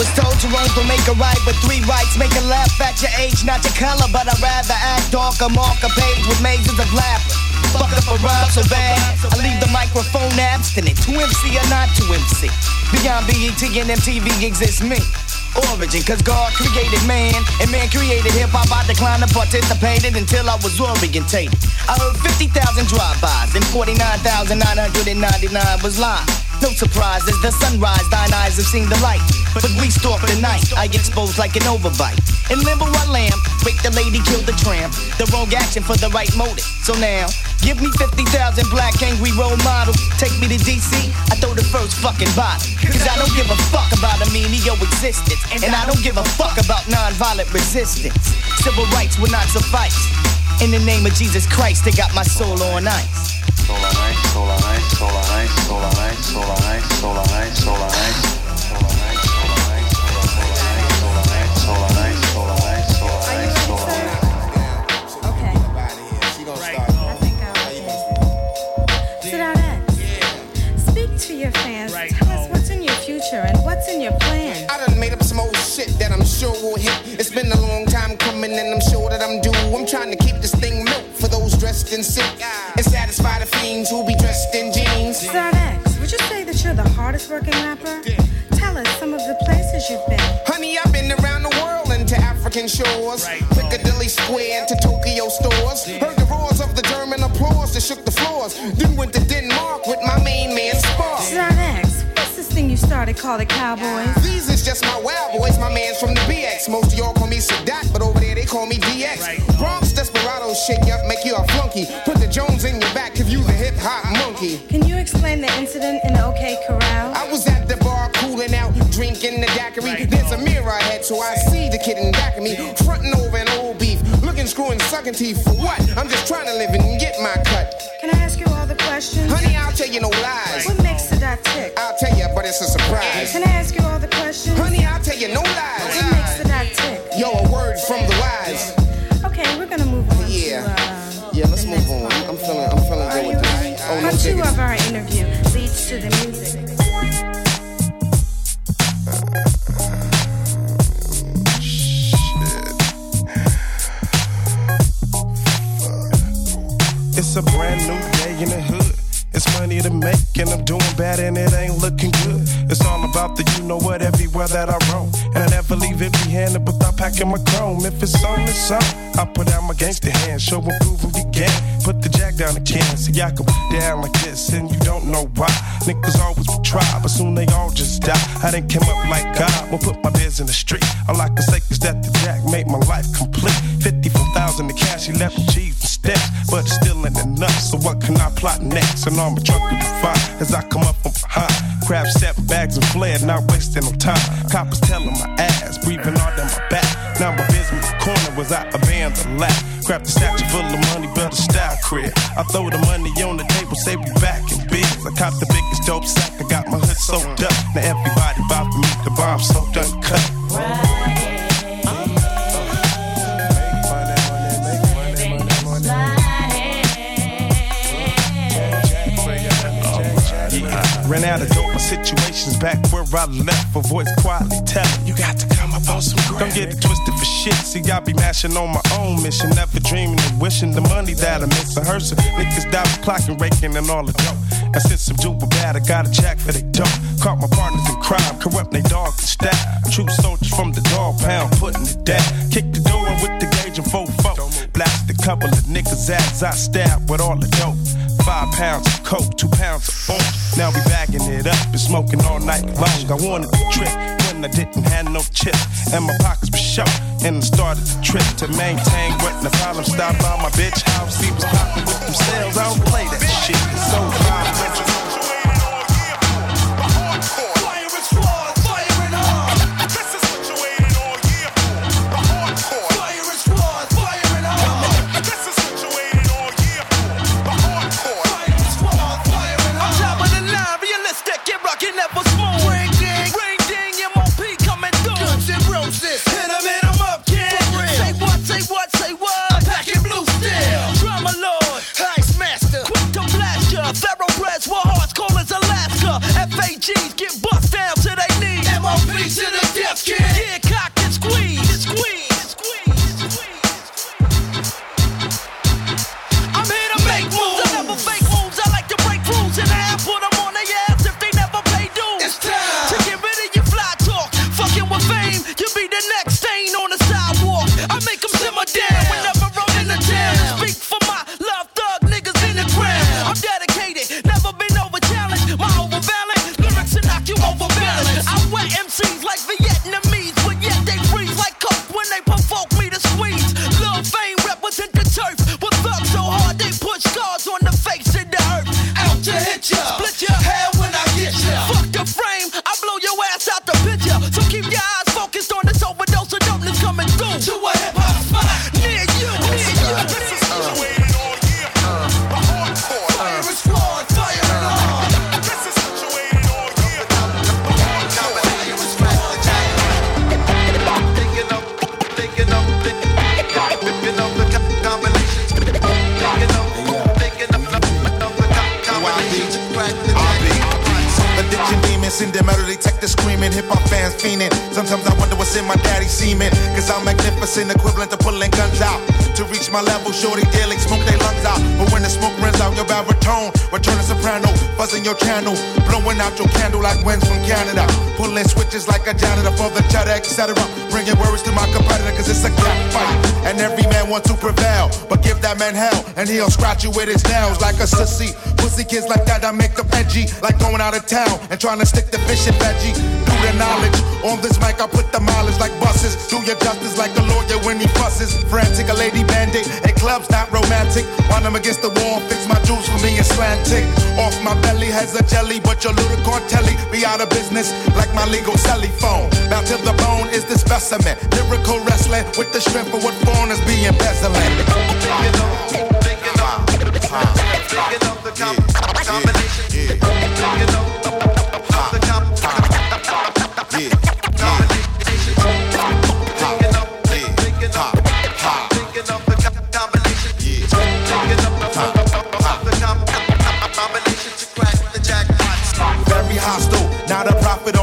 Speaker 26: Was told to run don't make a right, but three rights make a laugh at your age, not your color. But I'd rather act darker, mark a page with mazes of laughter. Fuck up a rhyme so bad, I leave the microphone abstinent. To MC or not to MC. Beyond BET and MTV exists me. Origin, cause God created man, and man created hip hop. I declined to participate until I was orientated. I heard 50,000 drive-bys, and 49,999 was live. No surprise, as the sunrise, thine eyes have seen the light. But we stalk the night, I expose like an overbite. In limbo I lamb, break the lady, kill the tramp. The wrong action for the right motive. So now, give me 50,000 black angry role models. Take me to DC, I throw the first fucking bottle. Cause I don't give a fuck about a menial existence. And I don't give a fuck about nonviolent resistance. Civil rights will not suffice. In the name of Jesus Christ, they got my soul on ice.
Speaker 28: It's been a long time coming and I'm sure that I'm due. I'm trying to keep this thing dressed in silk and satisfy the fiends who be dressed in jeans.
Speaker 29: Sadat X, would you say that you're the hardest working rapper? Tell us some of the places you've been.
Speaker 28: Honey, I've been around the world and to African shores. Piccadilly Square to Tokyo stores. Heard the roars of the German applause that shook the floors. Then went to Denmark with my main man Spar.
Speaker 29: Sadat X, started called the Cowboys?
Speaker 28: These is just my wild boys, my man's from the BX. Most of y'all call me Sadat, but over there they call me DX. Bronx Desperados shake you up, make you a flunky. Put the Jones in your back, give you the hip hop monkey.
Speaker 29: Can you explain the incident in the OK Corral?
Speaker 28: I was at the bar cooling out, drinking the daiquiri. There's a mirror ahead, so I see the kid in the back of me, fronting over an old beef, looking, screwing, sucking teeth for what? I'm just trying to live and get my cut.
Speaker 29: Can I ask you questions?
Speaker 28: Honey, I'll tell you no lies.
Speaker 29: What makes Sadat tick?
Speaker 28: I'll tell you, but it's a surprise.
Speaker 29: Can I ask you all the questions?
Speaker 28: Honey, I'll tell you no lies.
Speaker 29: What makes Sadat tick?
Speaker 28: Yo, a word from the wise.
Speaker 29: Okay, we're gonna move on
Speaker 28: Yeah.
Speaker 29: to uh,
Speaker 28: Yeah, let's move on. I'm feeling, I'm feeling good with this. Oh, no
Speaker 29: part two
Speaker 28: diggity.
Speaker 29: of our interview leads to the music.
Speaker 30: It's a brand new day in the To make, and I'm doing bad, and it ain't looking good. It's all about the you know what everywhere that I roam. And I never leave it handed without packing my chrome. If it's on, it's on. I put out my gangster hand, show and prove and begin. Put the jack down the can, see I come down like this, and you don't know why. Niggas always try, but soon they all just die. I didn't come up like God, will put my biz in the street. All I can say is that the jack made my life complete. 54,000 in cash, he left cheese and steps, but it's still ain't enough. So what can I plot next? On my truck be fine as I come up from behind. Grab seven bags and fled, not wasting no time. Coppers telling my ass, breathing all down my back. Now my business corner was out I abandoned the lap. Grab the statue full of money, build a style crib. I throw the money on the table, say we back in biz. I cop the biggest dope sack, I got my hood soaked up. Now everybody about to meet the bomb soaked uncut. Ran out of dope, my situation's back where I left. For voice quietly telling you got to come up on some Don't get it twisted for shit. See, I be mashing on my own mission, never dreaming and wishing the money that I miss. I heard some niggas die clocking, raking, and all the dope. And since some Juba bad, I got a jack for they dope. Caught my partners in crime, corrupt they dog and stack. True soldiers from the dog pound, putting it down. Kick the door with the gauge and four four. Blast a couple of niggas' ass, I stab with all the dope. Five pounds of coke, two pounds of orange. Now we bagging it up and smoking all night long. I wanted to trip when I didn't have no chips. And my pockets were short. And I started the trip to maintain what the problem. Stop by my bitch house. He was popping with themselves. I don't play that shit. It's so violent.
Speaker 27: Send them out, they take the screaming. Hip hop fans fiending. Sometimes I wonder what's in my daddy's semen. Cause I'm magnificent, equivalent to pulling guns out. To reach my level, shorty daily smoke their lungs out. But when the smoke runs out, your baritone, return soprano, buzzing your channel, blowing out your candle like winds from Canada. Pulling switches like a janitor for the cheddar, etc. Bringing worries to my competitor, cause it's a cat fight. And every man wants to prevail. But give that man hell, and he'll scratch you with his nails like a sissy. Pussy kids like that, I make them edgy. Like going out of town and trying to stick the fish in veggie. Do the knowledge. On this mic, I put the mileage like buses. Do your justice like a lawyer when he fusses. Frantic, a lady bandit. At clubs, not romantic. Want them against the wall, fix my jewels for me and slantic. Off my belly has a jelly, but your little cartelli be out of business like my legal celly phone. Now to the bone is the specimen. Lyrical wrestling with the strength of what foreigners be embezzling. Very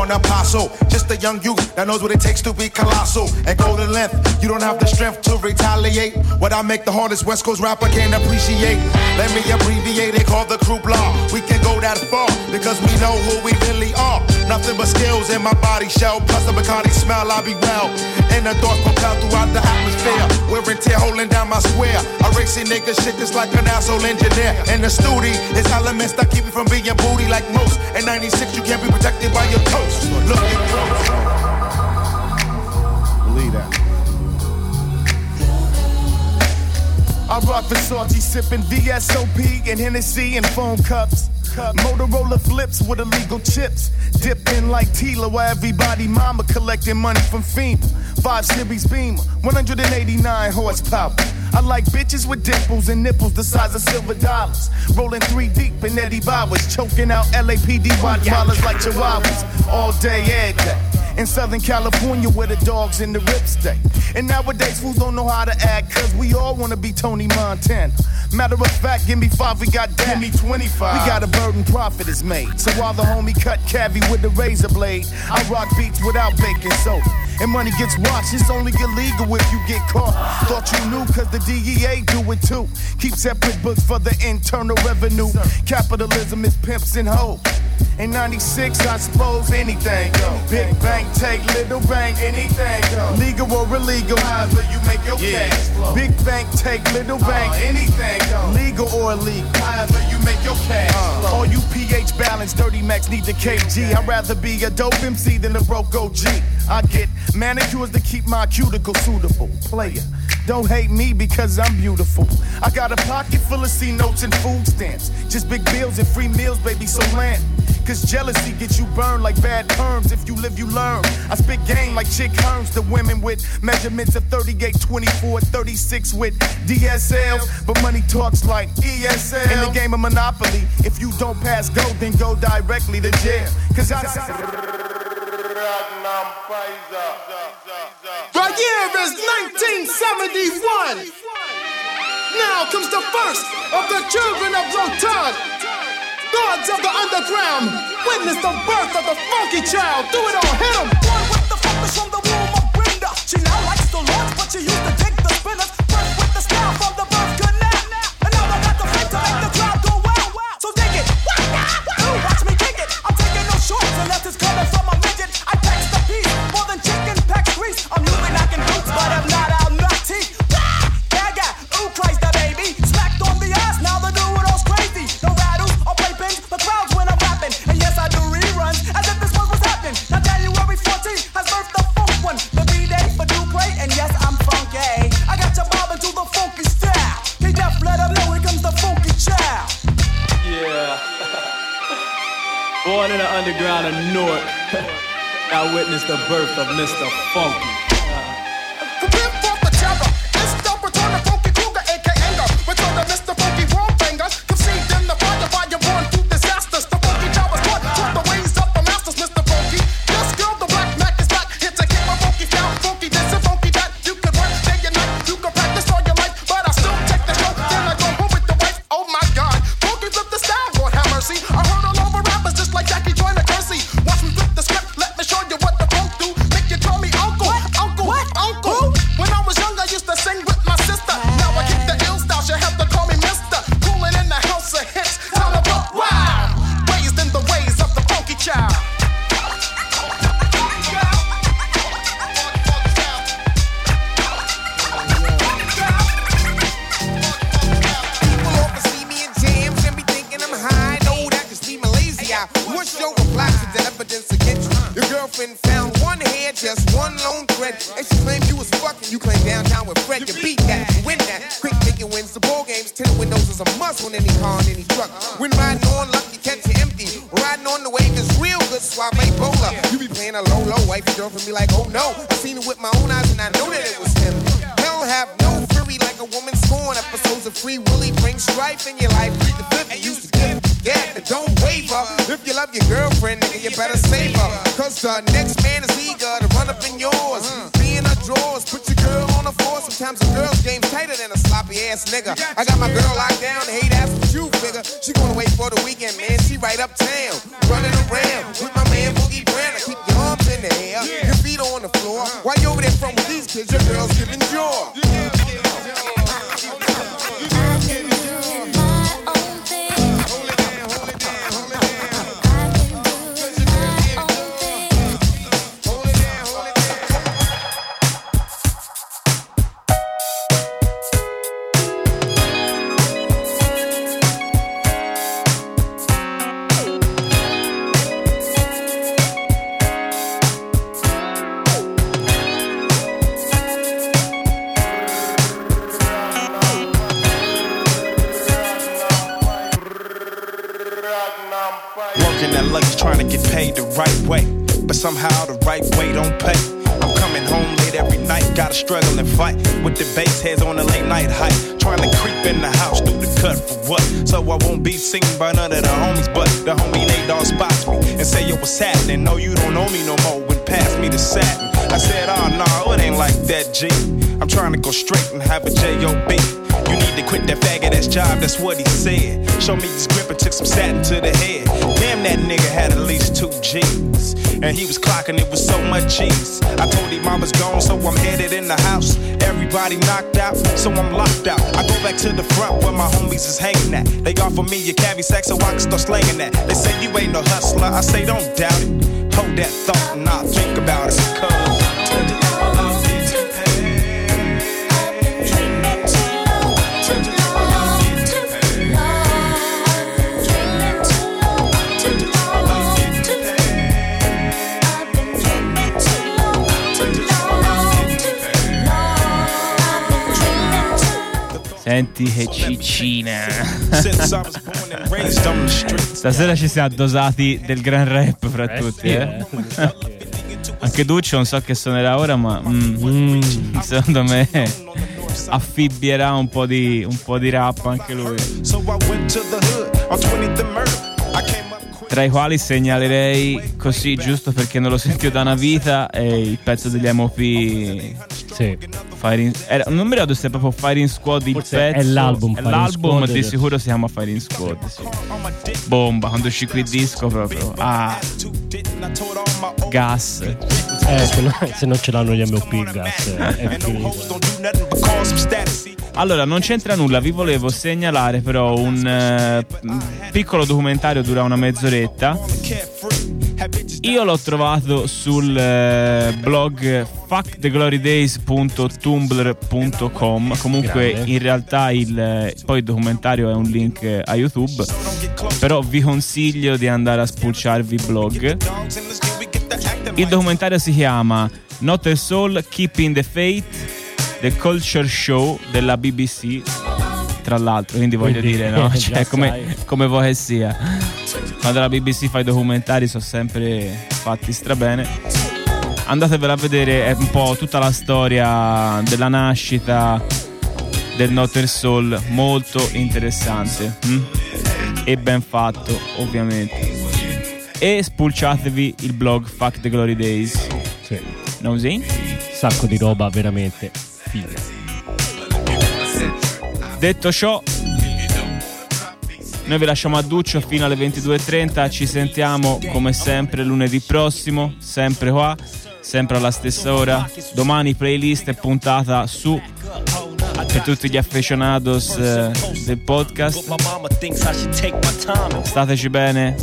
Speaker 27: an apostle. Just a young youth that knows what it takes to be colossal and go the length. You don't have the strength to retaliate. What I make the hardest West Coast rapper can't appreciate. Let me abbreviate it, call the crew blah. We can go that far because we know who we really are. Nothing but skills in my body shell, plus the Bacardi smell. I be well. And the thoughts propel throughout the atmosphere. Wearing tear holding down my square. I racing nigga shit just like an asshole engineer. In the studio, it's elements that keep me from being booty like most. In 96, you can't be protected by your toast.
Speaker 31: Believe that. I rock sipping VSOP and Hennessy and phone cups. Motorola flips with illegal chips. Dip in like Tila while everybody mama collecting money from FEMA. 5 Series Beamer, 189 horsepower. I like bitches with dimples and nipples the size of silver dollars. Rolling three deep in Eddie Bauers, choking out LAPD Guatemalans like chihuahuas. All day, every day. In Southern California, where the dogs in the rip stay. And nowadays, fools don't know how to act, cause we all wanna be Tony Montana. Matter of fact, give me five, we got that. Give me 25. We got a burden profit is made. So while the homie cut cavi with the razor blade, I rock beats without baking soda. And money gets watched, it's only illegal if you get caught. Thought you knew, cause the DEA do it too. Keep separate books for the internal revenue. Capitalism is pimps and hoes. In 96, I suppose anything go. Big bank, take little bank, anything go. Legal or illegal, however you make your cash flow. Big bank, take little bank, uh-huh. anything go. Legal or illegal, however you make your cash uh-huh. flow. All you pH balance, dirty max need the KG. I'd rather be a dope MC than a broke OG. I get manicures to keep my cuticle suitable. Player. Don't hate me because I'm beautiful. I got a pocket full of C notes and food stamps. Just big bills and free meals, baby, so land. Cause jealousy gets you burned like bad terms. If you live, you learn. I spit game like Chick Hearns to women with measurements of 38, 24, 36 with DSLs. But money talks like ESL. In the game of Monopoly, if you don't pass go, then go directly to jail. Cause I.
Speaker 32: The year is 1971. Now comes the first of the children of Rotan. Gods of the underground. Witness the birth of the funky child. Do it all, hit 'em.
Speaker 11: Born with the focus from the womb of Brenda. She now likes the lords, but she used to dig the spinners. I
Speaker 19: witnessed the birth of Mr. Funky.
Speaker 32: And
Speaker 28: she claimed you was fucking. You claim downtown with Fred. You beat that, you win that. Quick thinking wins the ball games. Ten windows is a must on any car and any truck. When riding on luck, you catch it empty. Riding on the wave is real good, suave bowler. You be playing a low low, wife your girlfriend be like, oh no. I seen it with my own eyes and I know that it was him. Hell have no fury like a woman scorn. Episodes of Free Willy bring strife in your life. The flip, you used to get yeah, don't waver. If you love your girlfriend, nigga, you better save her. Cause the next man is eager to run up in yours. Sometimes a girl's game tighter than a sloppy ass nigga. I got my girl locked down, hate ass what you figure. She gonna wait for the weekend, man. She right uptown,
Speaker 31: struggle and fight with the bass heads on a late night hike. Trying to creep in the house through the cut for what? So I won't be seen by none of the homies, but the homie Nate Dogg spots me and say, Yo, what's happening? No, you don't know me no more. When pass me the satin, I said, Oh, nah, it ain't like that, G. I'm trying to go straight and have a J.O.B. You need to quit that faggot ass job, that's what he said. Show me his grip and took some satin to the head. Damn, that nigga had at least two G's. And he was clocking it with so much cheese. I told him I was gone, so I'm headed in the house. Everybody knocked out, so I'm locked out. I go back to the front where my homies is hanging at. They offer me a cavi sack so I can start slanging that. They say you ain't no hustler, I say don't doubt it. Hold that thought and I'll think about it. Cause
Speaker 19: Senti che ciccina.
Speaker 31: since I was born and raised on the street.
Speaker 19: Stasera ci siamo dosati del gran rap fra tutti, eh. Anche Duccio non so che suonerà ora, ma mm, secondo me affibbierà un po' di, un po' di rap anche lui.
Speaker 31: So I went to the hood on 20th and
Speaker 19: Tra i quali segnalerei così, giusto perché non lo sentito da una vita, è il pezzo degli MOP.
Speaker 33: Sì.
Speaker 19: Firing, era- non mi ricordo se è proprio Firing Squad il
Speaker 33: Forse
Speaker 19: pezzo.
Speaker 33: è l'album
Speaker 19: È l'album, di sicuro si chiama Firing Squad. Sì. Bomba, quando uscì qui il disco proprio. Ah, gas.
Speaker 33: Eh, se, no- se non ce l'hanno gli MOP gas eh, è finita.
Speaker 19: Allora, non c'entra nulla, vi volevo segnalare però un eh, piccolo documentario, dura una mezz'oretta. Io l'ho trovato sul eh, blog fucktheglorydays.tumblr.com. Comunque,
Speaker 33: Grande.
Speaker 19: in realtà, il, eh, poi il documentario è un link eh, a YouTube. Però vi consiglio di andare a spulciarvi il blog. Il documentario si chiama Not a Soul Keeping the Faith The Culture Show della BBC. Tra l'altro, quindi voglio
Speaker 33: Quindi,
Speaker 19: dire, no? Cioè, come, come vuoi che sia. Quando la BBC fa i documentari sono sempre fatti strabene. Andatevela a vedere, è un po' tutta la storia della nascita del Notre Soul, molto interessante. mm? E ben fatto, ovviamente. E spulciatevi il blog Fuck the Glory Days.
Speaker 33: Sì.
Speaker 19: Nosy?
Speaker 33: Sacco di roba veramente figa.
Speaker 19: Detto ciò, noi vi lasciamo a Duccio fino alle 22.30. Ci sentiamo come sempre lunedì prossimo, sempre qua, sempre alla stessa ora. Domani playlist e puntata su per tutti gli aficionados eh, del podcast. Stateci bene.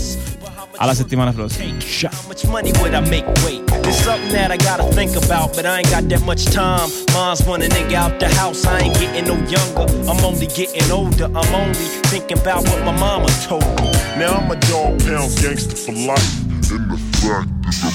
Speaker 19: Alla settimana prossima. Ciao.
Speaker 34: How much money would I make? Wait, it's something that I gotta think about, but I ain't got that much time. Mom's want a nigga out the house, I ain't getting no younger. I'm only getting older, I'm only thinking about what my mama told me.
Speaker 35: Now I'm a dog pound gangster for life. And the fact is I'm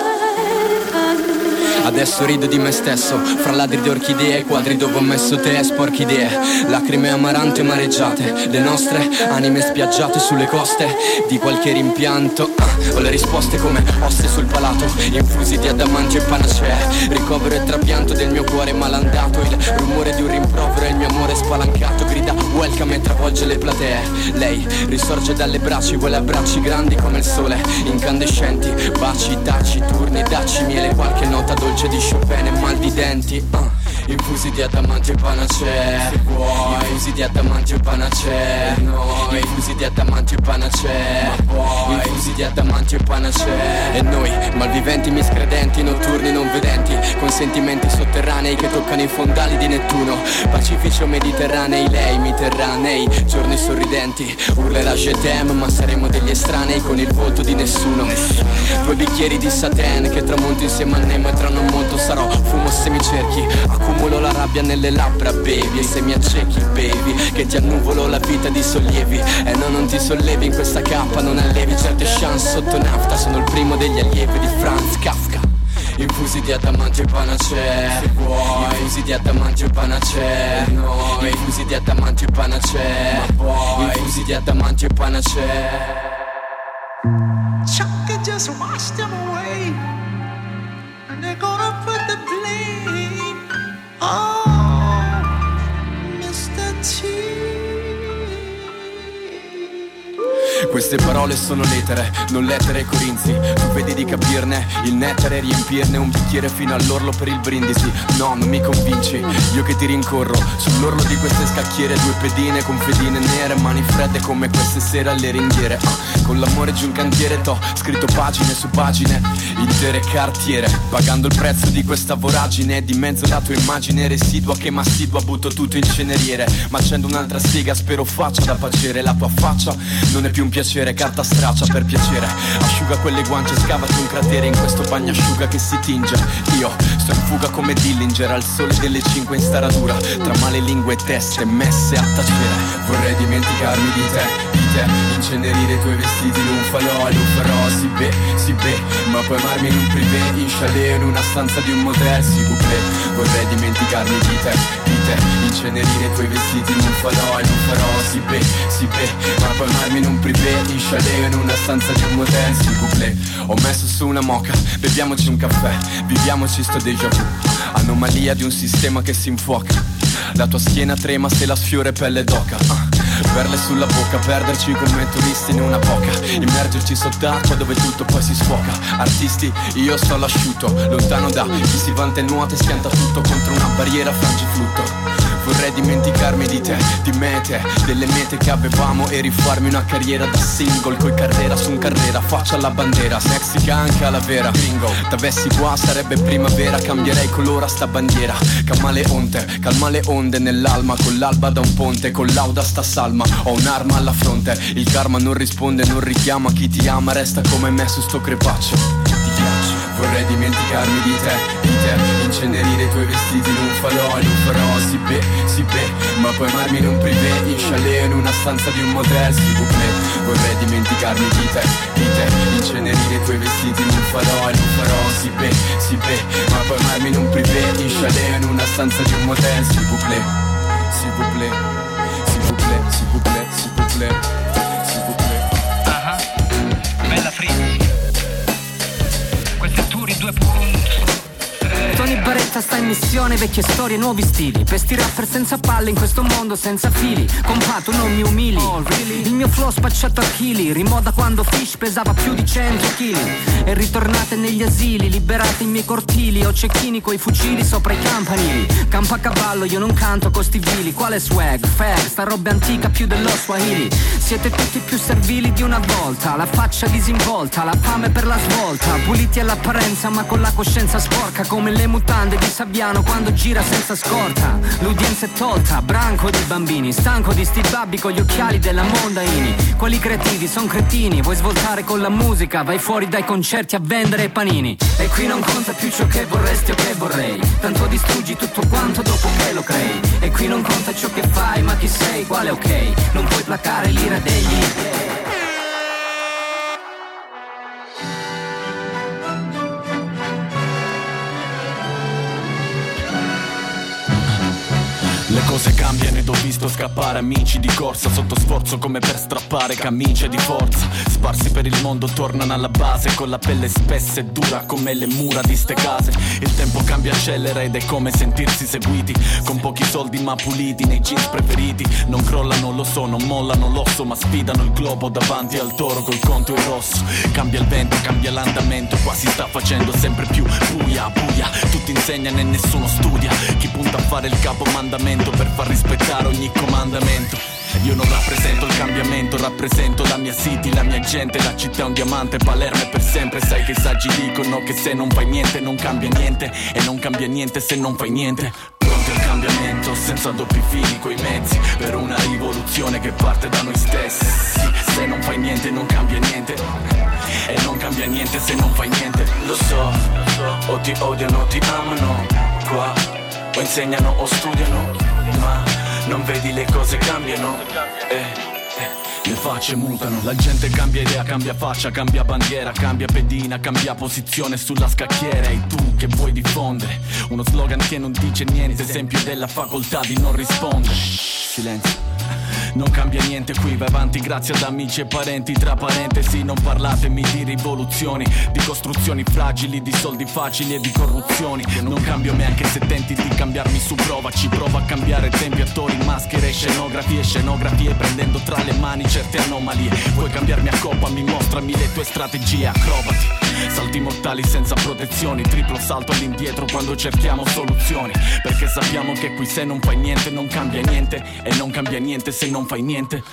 Speaker 36: Adesso rido di me stesso, fra ladri di orchidee e quadri dove ho messo te, sporche idee, lacrime amaranti e mareggiate, le nostre anime spiaggiate sulle coste. Di qualche rimpianto. Ah, ho le risposte come osse sul palato, infusi di adamanti e panacea, ricovero e trapianto del mio cuore malandato, il rumore di un rimprovero e il mio amore spalancato, grida welcome e travolge le platee. Lei risorge dalle braccia, vuole abbracci grandi come il sole, incandescenti, baci taciturni, dacci miele, qualche nota dolce di Chopin e mal di denti. ah. Infusi di adamanti e panacea. Se vuoi. Infusi di adamanti e panacea. Noi Infusi di adamanti e panacea. Infusi di adamanti e panacea. E noi, malviventi miscredenti, notturni non vedenti Con sentimenti sotterranei che toccano i fondali di Nettuno. Pacifici o mediterranei, lei mi terrà nei giorni sorridenti. Urlerà t'aime ma saremo degli estranei con il volto di nessuno. Due bicchieri di satin che tramonto insieme al nemo e tra non molto sarò fumo semicerchi. Accumulo la rabbia nelle labbra baby. E se mi accechi baby Che ti annuvolo la vita di sollievi. E no non ti sollevi in questa cappa Non allevi certe chance sotto nafta. Sono il primo degli allievi di Franz Kafka. Infusi di adamanti e panacea. Se vuoi. Infusi di adamanti e panacea. Noi Infusi di adamanti e panacea. Infusi di adamanti e panacea.
Speaker 11: Chuck just wash
Speaker 36: Queste parole sono lettere, non lettere corinzi. Tu vedi di capirne, il nettare e riempirne Un bicchiere fino all'orlo per il brindisi. No, non mi convinci, io che ti rincorro Sull'orlo di queste scacchiere Due pedine con fedine nere Mani fredde come queste sere alle ringhiere. Ah, Con l'amore giù in cantiere t'ho scritto pagine su pagine Intere cartiere Pagando il prezzo di questa voragine. Di mezzo la tua immagine residua Che massidua butto tutto in ceneriere. Ma accendo un'altra sega spero faccia da pacere La tua faccia non è più un piacere Carta straccia per piacere. Asciuga quelle guance Scavati un cratere in questo bagnasciuga che si tinge. Io sto in fuga come Dillinger Al sole delle cinque in staradura Tra male lingue e teste messe a tacere. Vorrei dimenticarmi di te, di te Incenerire i tuoi vestiti in un falò Lo farò, si beh, si beh Ma poi amarmi in un privé In chalet in una stanza di un motel. Si couplé Vorrei dimenticarmi di te, di te Incenerire i tuoi vestiti in un falò Lo farò, si beh, si beh Ma poi amarmi in un privé In chalet in una stanza di un motel Si couplé Ho messo su una moca Beviamoci un caffè Viviamoci sto déjà vu. Anomalia di un sistema che si infuoca. La tua schiena trema se la sfiore pelle d'oca. Ah. Perle sulla bocca, perderci come turisti in una poca. Immergerci sott'acqua dove tutto poi si sfoca. Artisti, io sto all'asciutto Lontano da chi si vanta e nuota e schianta tutto Contro una barriera frangiflutto Vorrei dimenticarmi di te, di mete Delle mete che avevamo e rifarmi una carriera da single. Coi carriera su un carriera, faccia alla bandiera Sexica anche alla vera. Gringo, t'avessi qua sarebbe primavera Cambierei colore a sta bandiera. Camaleonte, calma le onde nell'alma Con l'alba da un ponte, con l'auda sta salma. Ho un'arma alla fronte Il karma non risponde, non richiama Chi ti ama resta come me su sto crepaccio Ghiaccio Vorrei dimenticarmi di te, di te. Incenerire i tuoi vestiti falò E lo farò, si beh, si beh Ma poi amarmi in un privé In chalet in una stanza di un motel Si couplé Vorrei dimenticarmi di te, di te. Incenerire i tuoi vestiti falò E lo farò, si beh, si beh Ma poi amarmi in un privé In chalet in una stanza di un motel Si couplé, si couplé Si couplé, si couplé, si couplé
Speaker 37: testa sta in missione, vecchie storie, nuovi stili. Pesti rapper senza palle in questo mondo senza fili. Compato, non mi umili. Il mio flow spacciato a chili. Rimoda quando Fish pesava più di 100 kg. E ritornate negli asili, liberate i miei cortili. Ho cecchini coi fucili sopra i campanili. Campo a cavallo, io non canto costi vili. Quale swag? Fag, sta roba antica più dello Swahili. Siete tutti più servili di una volta. La faccia disinvolta, la fame per la svolta. Puliti all'apparenza, ma con la coscienza sporca. Come le mutande di Sabbiano quando gira senza scorta. L'udienza è tolta, branco di bambini. Stanco di sti babbi con gli occhiali della Mondaini. Quali creativi, son cretini. Vuoi svoltare con la musica? Vai fuori dai concerti a vendere panini. E qui non conta più ciò che vorresti o che vorrei. Tanto distruggi tutto quanto dopo che lo crei. E qui non conta ciò che fai, ma chi sei, quale ok. Non puoi placare l'ira degli
Speaker 38: cose cambiano ed ho visto scappare amici di corsa Sotto sforzo come per strappare camicie di forza. Sparsi per il mondo tornano alla base Con la pelle spessa e dura come le mura di ste case. Il tempo cambia, accelera ed è come sentirsi seguiti. Con pochi soldi ma puliti nei jeans preferiti. Non crollano, lo so, non mollano l'osso Ma sfidano il globo davanti al toro col conto in rosso. Cambia il vento, cambia l'andamento Qua si sta facendo sempre più buia, buia. Tutti insegnano e nessuno studia. Chi punta a fare il capomandamento per far rispettare ogni comandamento io non rappresento il cambiamento, rappresento la mia city, la mia gente, la città è un diamante, Palermo è per sempre, sai che i saggi dicono che se non fai niente non cambia niente e non cambia niente se non fai niente. Pronti al cambiamento, senza doppi fili coi mezzi, per una rivoluzione che parte da noi stessi. Se non fai niente non cambia niente e non cambia niente se non fai niente. Lo so, o ti odiano o ti amano qua, o insegnano o studiano, ma non vedi le cose cambiano. Eh, eh, le facce mutano, la gente cambia idea, cambia faccia, cambia bandiera, cambia pedina, cambia posizione sulla scacchiera. E tu che vuoi diffondere? Uno slogan che non dice niente, esempio della facoltà di non rispondere. Silenzio. Non cambia niente qui, vai avanti grazie ad amici e parenti Tra parentesi non parlatemi di rivoluzioni Di costruzioni fragili, di soldi facili e di corruzioni. Non cambio me anche se tenti di cambiarmi su prova Ci provo a cambiare tempi, attori, maschere, scenografie Scenografie prendendo tra le mani certe anomalie. Vuoi cambiarmi a coppa, mi mostrami le tue strategie acrobati. Salti mortali senza protezioni Triplo salto all'indietro quando cerchiamo soluzioni. Perché sappiamo che qui se non fai niente non cambia niente E non cambia niente se non fai niente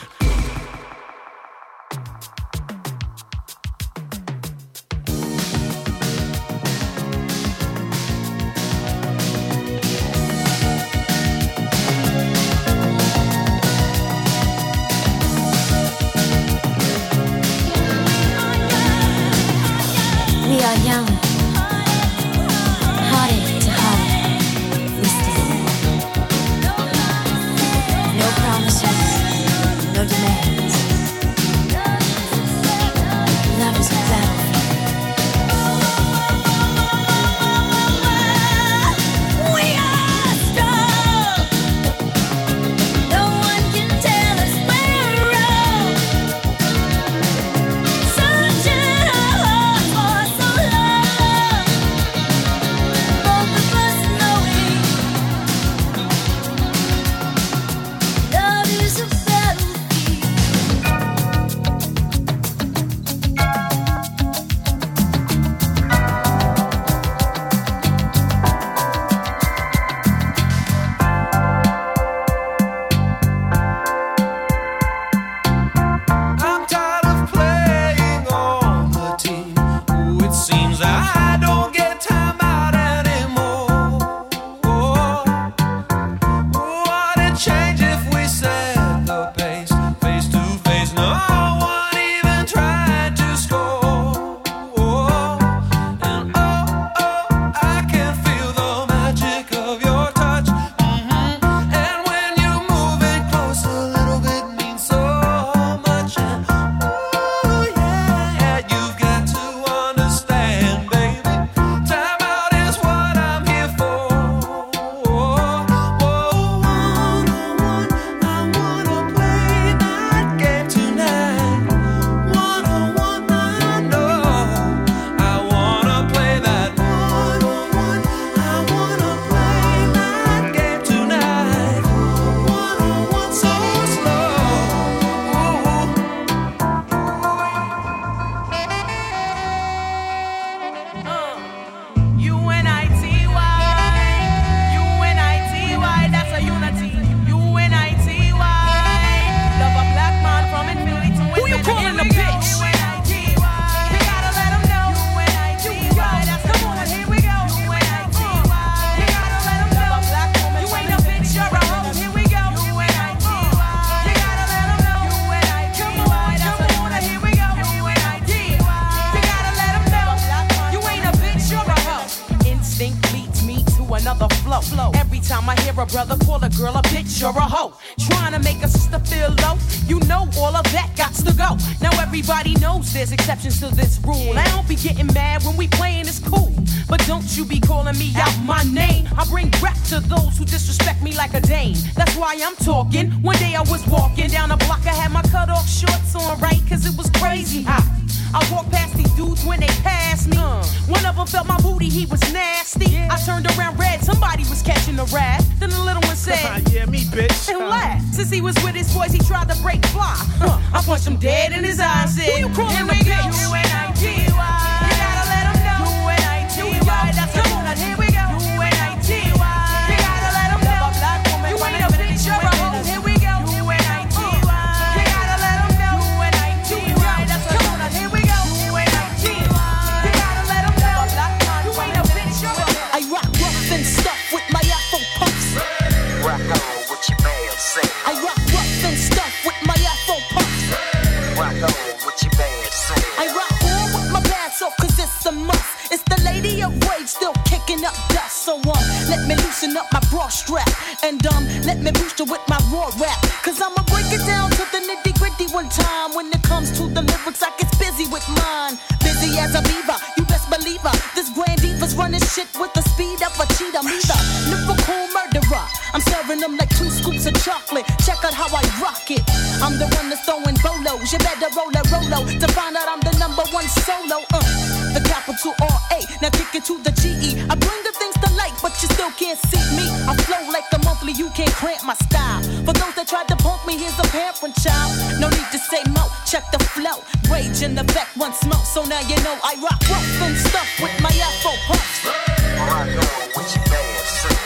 Speaker 26: now you know I rock rough and stuff with my Afro puffs.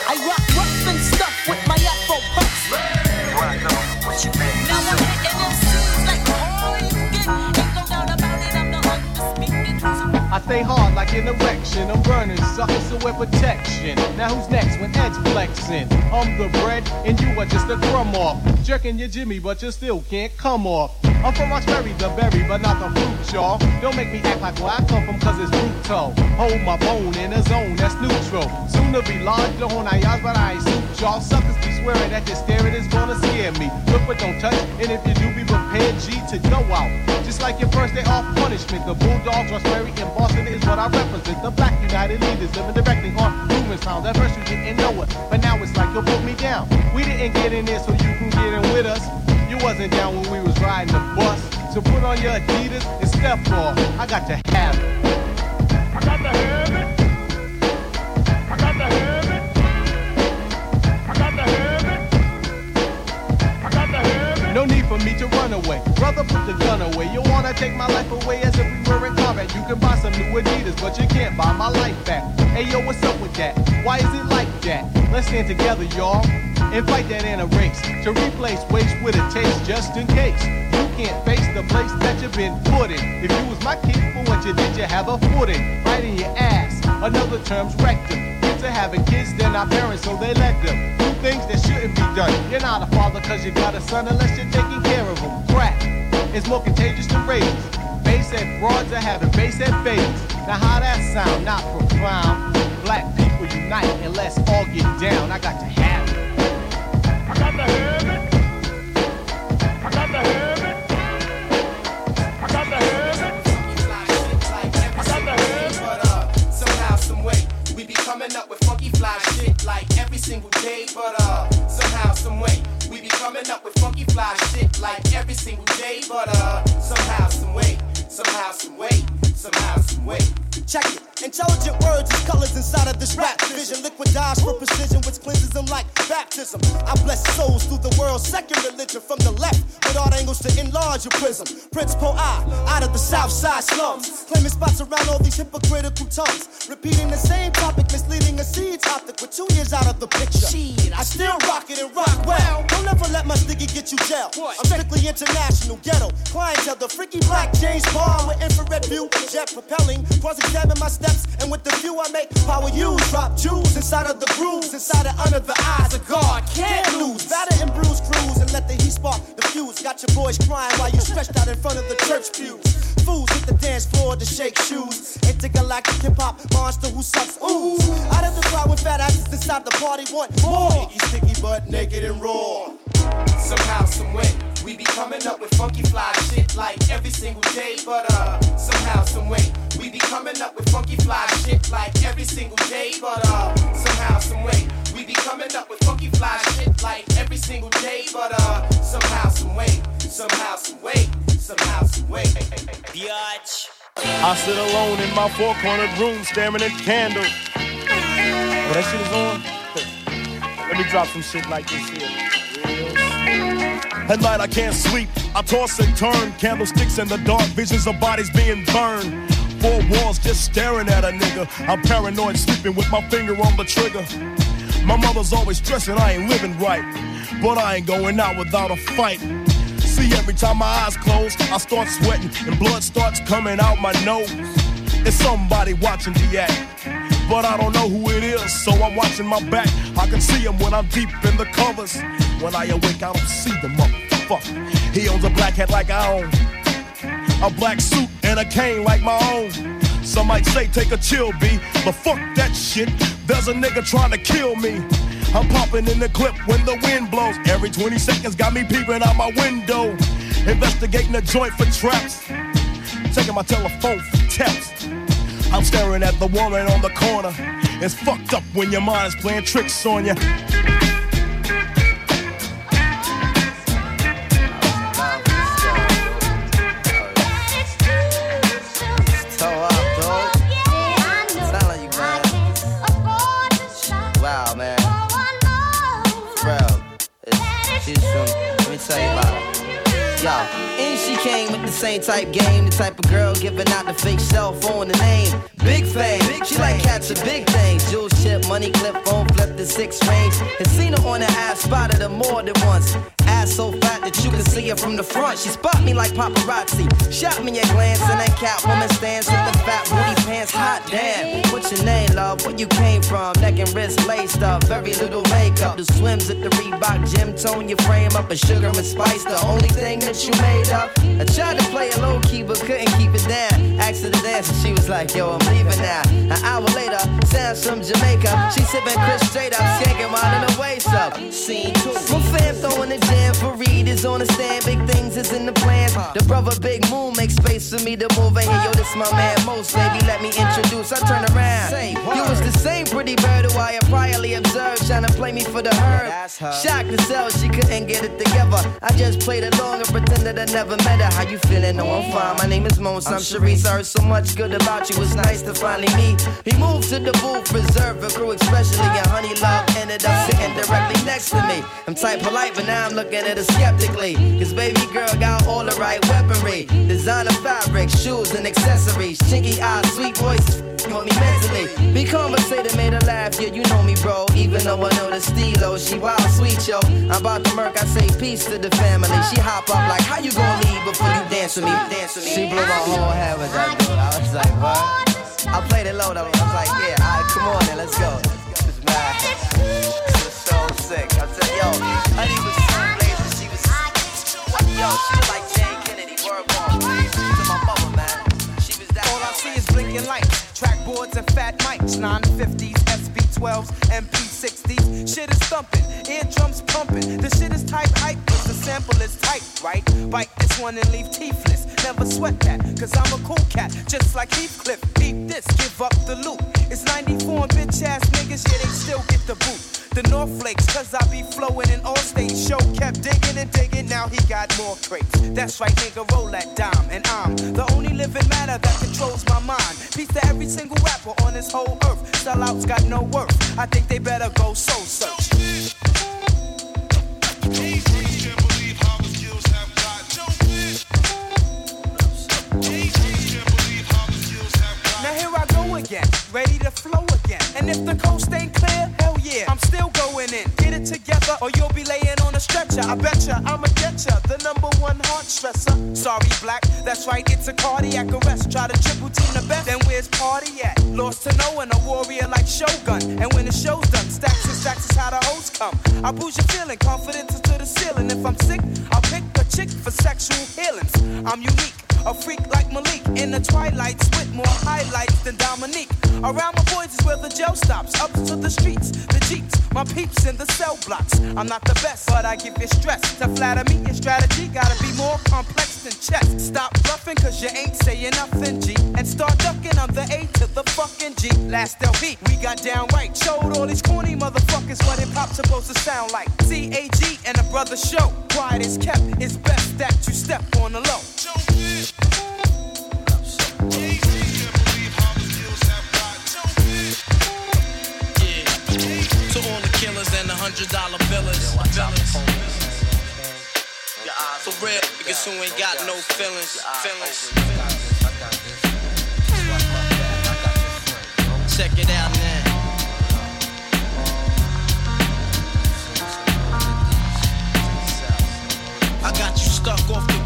Speaker 26: I rock rough and stuff with my Afro puffs. Now I'm hitting them like you get. I'm the.
Speaker 39: I stay hard like an erection. I'm burning suckers, so wear protection. Now who's next when Ed's flexing? I'm the bread, and you are just a crumb off. Jerking your Jimmy, but you still can't come off. I'm from Roxbury, the berry, but not the fruit, y'all. Don't make me act like where I come from, cause it's brutal. Hold my bone in a zone that's neutral. Soon to be large, on I eyes, but I ain't suit y'all. Suckers be swearing that your staring is gonna scare me. Look but don't touch, and if you do, be prepared, G, to go out. Just like your first day off punishment, the Bulldogs, Roxbury, and Boston is what I represent. The black United leaders living directly on human sound. At first you didn't know it, but now it's like you'll put me down. We didn't get in there so you can get in with us. Wasn't down when we was riding the bus. So put on your Adidas and step off. I got to have it. I got to have it. Me to run away. Brother, put the gun away. You wanna take my life away as if we were in combat. You can buy some new Adidas, but you can't buy my life back. Hey yo, what's up with that? Why is it like that? Let's stand together, y'all, and fight that in a race to replace waste with a taste, just in case. You can't face the place that you've been put in. If you was my kid, for what you did, you have a footing right in your ass. Another term's rectum. Are having kids, they're not parents, so they let them do things that shouldn't be done. You're not a father cause you got a son unless you're taking care of him. Crack is more contagious than rabies. Base and frauds are having base and babies. Now how that sound? Not profound. Black people unite and let's all get down. I got to
Speaker 26: Check it. Intelligent words is colors inside of this rap vision. Liquidize for precision, which cleanses them like baptism. I bless souls through the world's second religion from the left, angles to enlarge your prism. Prince Po I, out of the south side slums, claiming spots around all these hypocritical tongues. Repeating the same topic, misleading a seeds optic with two years out of the picture. I still rock it and rock well. Don't ever let my sticky get you jail. I'm strictly international, ghetto, clientele, the freaky black James Bond with infrared view, jet propelling, cross-examine my steps, and with the view I make, power use, drop jewels inside of the grooves, inside of under the eyes of God. Can't lose, batter and bruise cruise, and let the heat spark the fuse. Got your boys crying while you stretched out in front of the church pews. Fools hit the dance floor to shake shoes. Intergalactic hip hop monster who sucks ooh. Out of the crowd with fat asses to
Speaker 22: inside the party want more. Iggy sticky butt naked and raw. Somehow, someway, we be coming up with funky fly shit like every single day. But uh, somehow, someway, we be coming up with funky fly shit like every single day. But uh, somehow, someway, we be coming up with funky fly shit like every single day. But uh, somehow, some way, somehow, some way, somehow, some way.
Speaker 26: Biatch.
Speaker 31: I sit alone in my four cornered room staring at candles. Oh, that shit is on? Let me drop some shit like this here. At night I can't sleep, I toss and turn. Candlesticks in the dark, visions of bodies being burned. Four walls just staring at a nigga. I'm paranoid, sleeping with my finger on the trigger. My mother's always stressing I ain't living right, but I ain't going out without a fight. See, every time my eyes close, I start sweating and blood starts coming out my nose. It's somebody watching the act, but I don't know who it is, so I'm watching my back. I can see him when I'm deep in the covers. When I awake, I don't see the motherfucker. He owns a black hat like I own, a black suit and a cane like my own. Some might say take a chill, B, but fuck that shit. There's a nigga trying to kill me. I'm popping in the clip when the wind blows. Every 20 seconds got me peeping out my window. Investigating the joint for traps. Taking my telephone for texts. I'm staring at the woman on the corner. It's fucked up when your mind is playing tricks on you.
Speaker 26: Came with the same type game, the type of girl giving out the fake cell phone the name. Big fame, she like catching big things. Jewel chip, money clip, phone flip the six range. And seen her on the ass, spotted her more than once. Ass so fat that you can see her from the front. She spot me like paparazzi. Shot me a glance and that cat woman stands with the fat booty pants. Hot damn. What's your name, love? Where you came from? Neck and wrist laced up. Very little makeup. The swims at the Reebok gym. Tone your frame up. A sugar and spice. The only thing that you made up. I tried to play it low key, but couldn't keep it down. Asked her to dance and she was like, yo, I'm leaving now. An hour later, sounds from Jamaica. She sipping Chris straight up. Skanking while in the waist up. Scene two. My fam throwing the jam for Reed is on the stand. Big things is in the plans. The brother Big Moon makes space for me to move in here. Yo, this my man Mos, baby. Let me introduce. I turn around. You was the same pretty bird who I had priorly observed. Trying to play me for the herb. Shocked to sell, she couldn't get it together. I just played along and pretended I never met her. How you feeling? No, I'm fine. My name is Mos. I'm Sharice. I heard so much good about you. It's nice to finally meet. He moved to the booth, reserved a crew, especially. And Honey Love ended up sitting directly next to me. I'm type polite, but now I'm looking at her skeptically. Cause baby girl got all the right weaponry. Designer fabric, shoes and accessories. Chinky eyes, sweet voice, want me mentally. Be conversated, made her laugh. Yeah, you know me, bro. Even though I know the stilo, she wild sweet, yo. I'm about to murk, I say peace to the family. She hop up like, how you gonna leave before you dance with me? Dance with me. She blew my whole head with that dude. I was like, what? I played it low though. I was like, yeah, alright, come on then, let's go. This is mad. This is so sick. I said, yo, honey was so blazing. She was, yo, she was like Jayne Kennedy, word bomb. To my mother, man. She was that.
Speaker 22: All I see is blinking lights, track boards and fat mics, 950s, SP-12s, MP60s. Shit is thumping, eardrums pumping. The shit is type hype, but the sample is tight, right? Bite this one and leave teethless. Never sweat that, cause I'm a cool cat, just like Heathcliff. Beat this, give up the loot. It's 94 and bitch ass niggas, yeah, they still get the boot. The North Flakes, cause I be flowing in all states. Show kept digging and digging, now he got more crates. That's right, nigga, roll that dime. And I'm the only living matter that controls my mind. Peace to every single rapper on this whole earth. Sellouts got no worth. I think they better go soul search. Now here I go again, ready to flow again. And if the coast ain't clear, I'm still going in. Get it together, or you'll be laying on a stretcher. I betcha I'ma get ya, the number one heart stressor. Sorry, black, that's right, it's a cardiac arrest. Try to triple team the best, then where's party at? Lost to no one, a warrior like Shogun. And when the show's done, stacks and stacks is how the hoes come. I boost your feeling, confidence to the ceiling. If I'm sick, I'll pick a chick for sexual healings. I'm unique. A freak like Malik in the twilights with more highlights than Dominique. Around my boys is where the jail stops. Up to the streets, the jeeps, my peeps in the cell blocks. I'm not the best, but I give you stress. To flatter me, your strategy gotta be more complex than chess. Stop bluffing, cause you ain't saying nothing, G. And start ducking, I'm the A to the fucking G. Last LP, we got down right. Showed all these corny motherfuckers what hip hop's supposed to sound like. C A G and a brother show. Quiet is kept, it's best that you step on the low.
Speaker 40: Hundred dollar billers. For real niggas who ain't got no feelings. feelings. Check it out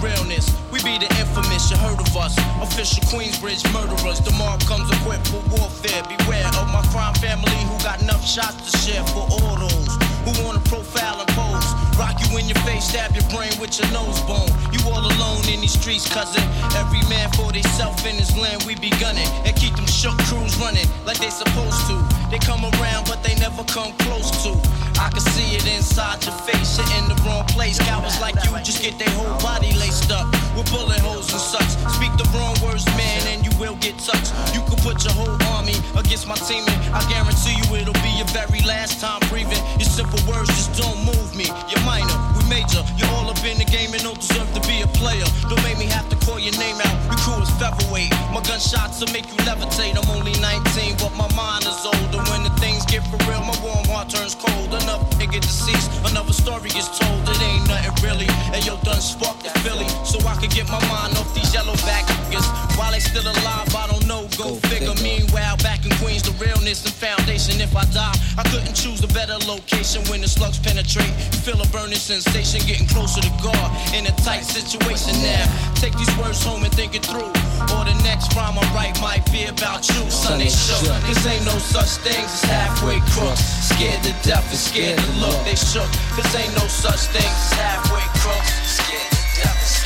Speaker 40: realness. We be the infamous, you heard of us. Official Queensbridge murderers. The comes equipped for warfare. Beware of my crime family who got enough shots to share for all those who wanna profile and pose. Rock you in your face, stab your brain with your nose bone. You all alone in these streets, cousin. Every man for theyself in his land, we be gunning. And keep them shook crews running like they supposed to. They come around, but they never come close to. I can see it inside your face, you're in the wrong place. Cowards like you just get their whole body laced up with bullet holes and such. Speak the wrong words, man, and you will get touched. You could put your whole army against my team, and I guarantee you it'll be your very last time breathing. Your simple words just don't move me. You're minor, we major. You're all up in the game and don't deserve to be a player. Don't make me have to call your name out. Your crew is featherweight. My gunshots will make you levitate. I'm only 19, but my mind is older. When the things get for real, my warm heart turns cold. Another nigga deceased, another story is told. It ain't nothing really. And yo, done sparked the Philly, so I can get my mind off these yellow back niggas. While they still alive, I don't know. Go, figure. Meanwhile, back in Queens, the realness and foundation. If I die, I couldn't choose a better location when the slugs penetrate. Feel a burning sensation, getting closer to God in a tight situation now. Take these words home and think it through. Or the next rhyme I write might be about you, son. They shook. Cause ain't no such things as halfway crooks. Scared to death and scared to look. They shook. Cause ain't no such things as halfway crooks. Scared to death and scared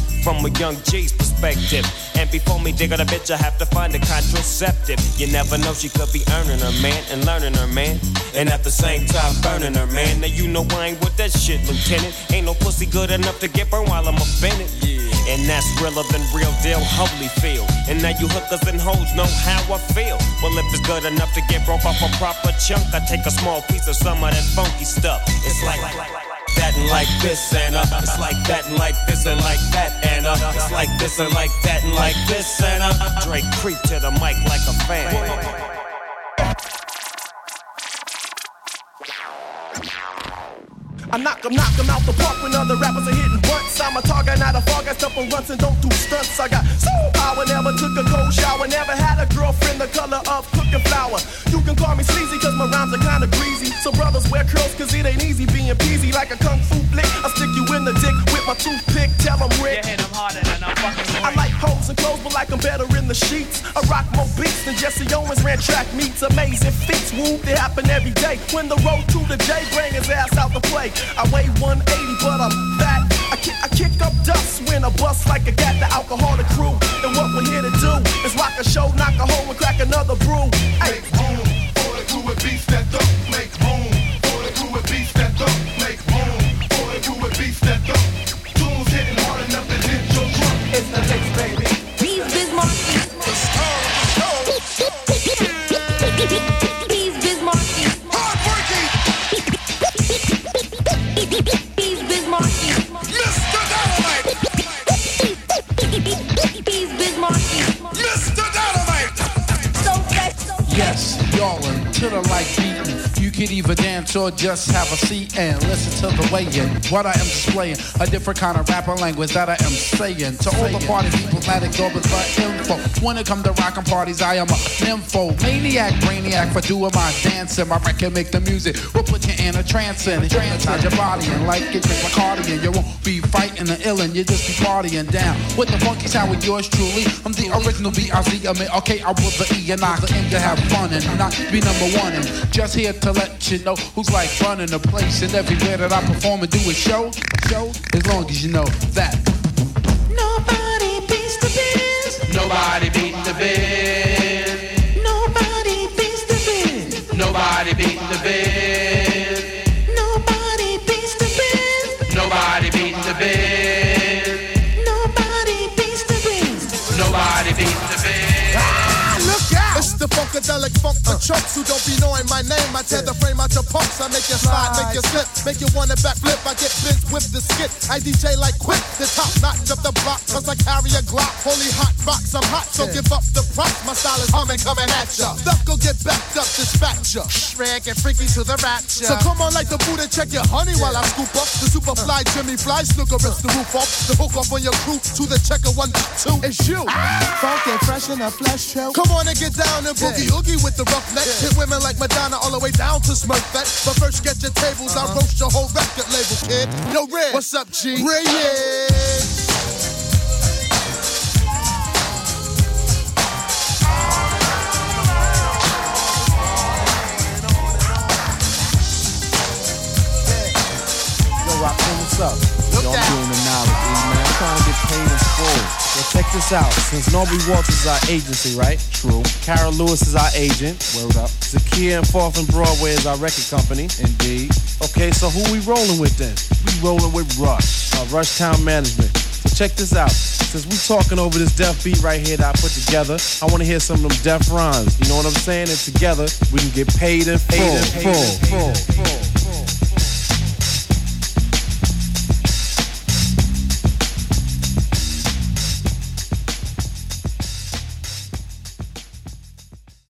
Speaker 41: From a young G's perspective. And before me dig on a bitch, I have to find a contraceptive. You never know, she could be earning her man and learning her man. And at the same time, burning her man. Now you know I ain't with that shit, Lieutenant. Ain't no pussy good enough to get burned while I'm offended. And that's realer than real deal, holy feel. And now you hookers and hoes know how I feel. Well, if it's good enough to get broke off a proper chunk, I take a small piece of some of that funky stuff. It's like that and like this and uh, it's like that and like this and like that and uh, it's like this and like that and like this and uh, Dre creep to the mic like a fan.
Speaker 31: I knock 'em, knock 'em out the park when other rappers are hitting once. I'm a target, not a fog. I step on runs and don't do stunts. I got soul power, never took a cold shower, never had a girlfriend the color of cooking flour. You can call me sleazy, cause my rhymes are kinda greasy. So brothers wear curls, cause it ain't easy being peasy like a kung fu flick. I stick you in the dick with my toothpick, tell 'em Rick.
Speaker 42: You hit 'em harder than I'm fucking
Speaker 31: I like hoes and clothes, but like I'm better in the sheets. I rock more beats than Jesse Owens ran track meets. Amazing feats, woo, they happen every day. When the road to the J bring his ass out the play. I weigh 180, but I'm fat. I kick, I kick up dust when I bust like a gat, the alcoholic crew. And what we're here to do is rock a show, knock a hole, and crack another brew. Hey, room for the crew with beats that don't make
Speaker 43: could either dance or just have a seat and listen to the way in what I am displaying. A different kind of rapper language that I am saying. To all the party people, matic orbits for info. When it come to rockin' parties, I am a nympho. Maniac, brainiac for doing my dancing. My record make the music. Will put you in a trance and hypnotize your body and like it like cardigan. You won't be fighting the illin', you just be partying down. With the funky sound with yours truly. I'm the original B-I-Z. I mean, okay, I was the E and I aim to have fun and not be number one. And just here to let you know who's like running the place and everywhere that I perform and do a show. Show as long as you know that.
Speaker 11: Nobody beats the biz.
Speaker 43: Nobody beating the biz.
Speaker 11: Nobody beats the biz.
Speaker 43: Nobody beating the biz.
Speaker 32: Funkadelic funk the uh. chunks who don't be knowing my name. I tear the frame out your punks. I make you slide, make you slip, make you wanna backflip. I get biz with the skit. I DJ like quick, the top notch of the block, cause I carry a Glock. Holy hot box, I'm hot, so give up the prop. My style is humming, coming at ya. Stuff go get backed up, dispatch ya. Shred, get freaky to the rapture. So come on like the Buddha, check your honey while I scoop up. The super uh. fly Jimmy Fly, snooker rips the roof off. The hook off on your crew to the checker one, two. It's you. Ah!
Speaker 26: Funky fresh in a flesh show.
Speaker 32: Come on and get down and boogie oogie with the rough neck. Hit women like Madonna all the way down to Smurf that. But first get your tables, I'll uh-huh. roast your whole record label, kid. Yo, Red, what's up, G? Red, yeah.
Speaker 30: Yo, what's up? Yo, I'm doing the knowledge, man. I'm trying to get paid. Well, check this out. Since Norby Walters is our agency, right? True. Kara Lewis is our agent. Word up. Zakia and Fourth and Broadway is our record company. Indeed. Okay, so who we rolling with then? We rolling with Rush, uh, Rush Town Management. So check this out. Since we talking over this deaf beat right here that I put together, I want to hear some of them deaf rhymes. You know what I'm saying? And together we can get paid in full, full, full, full.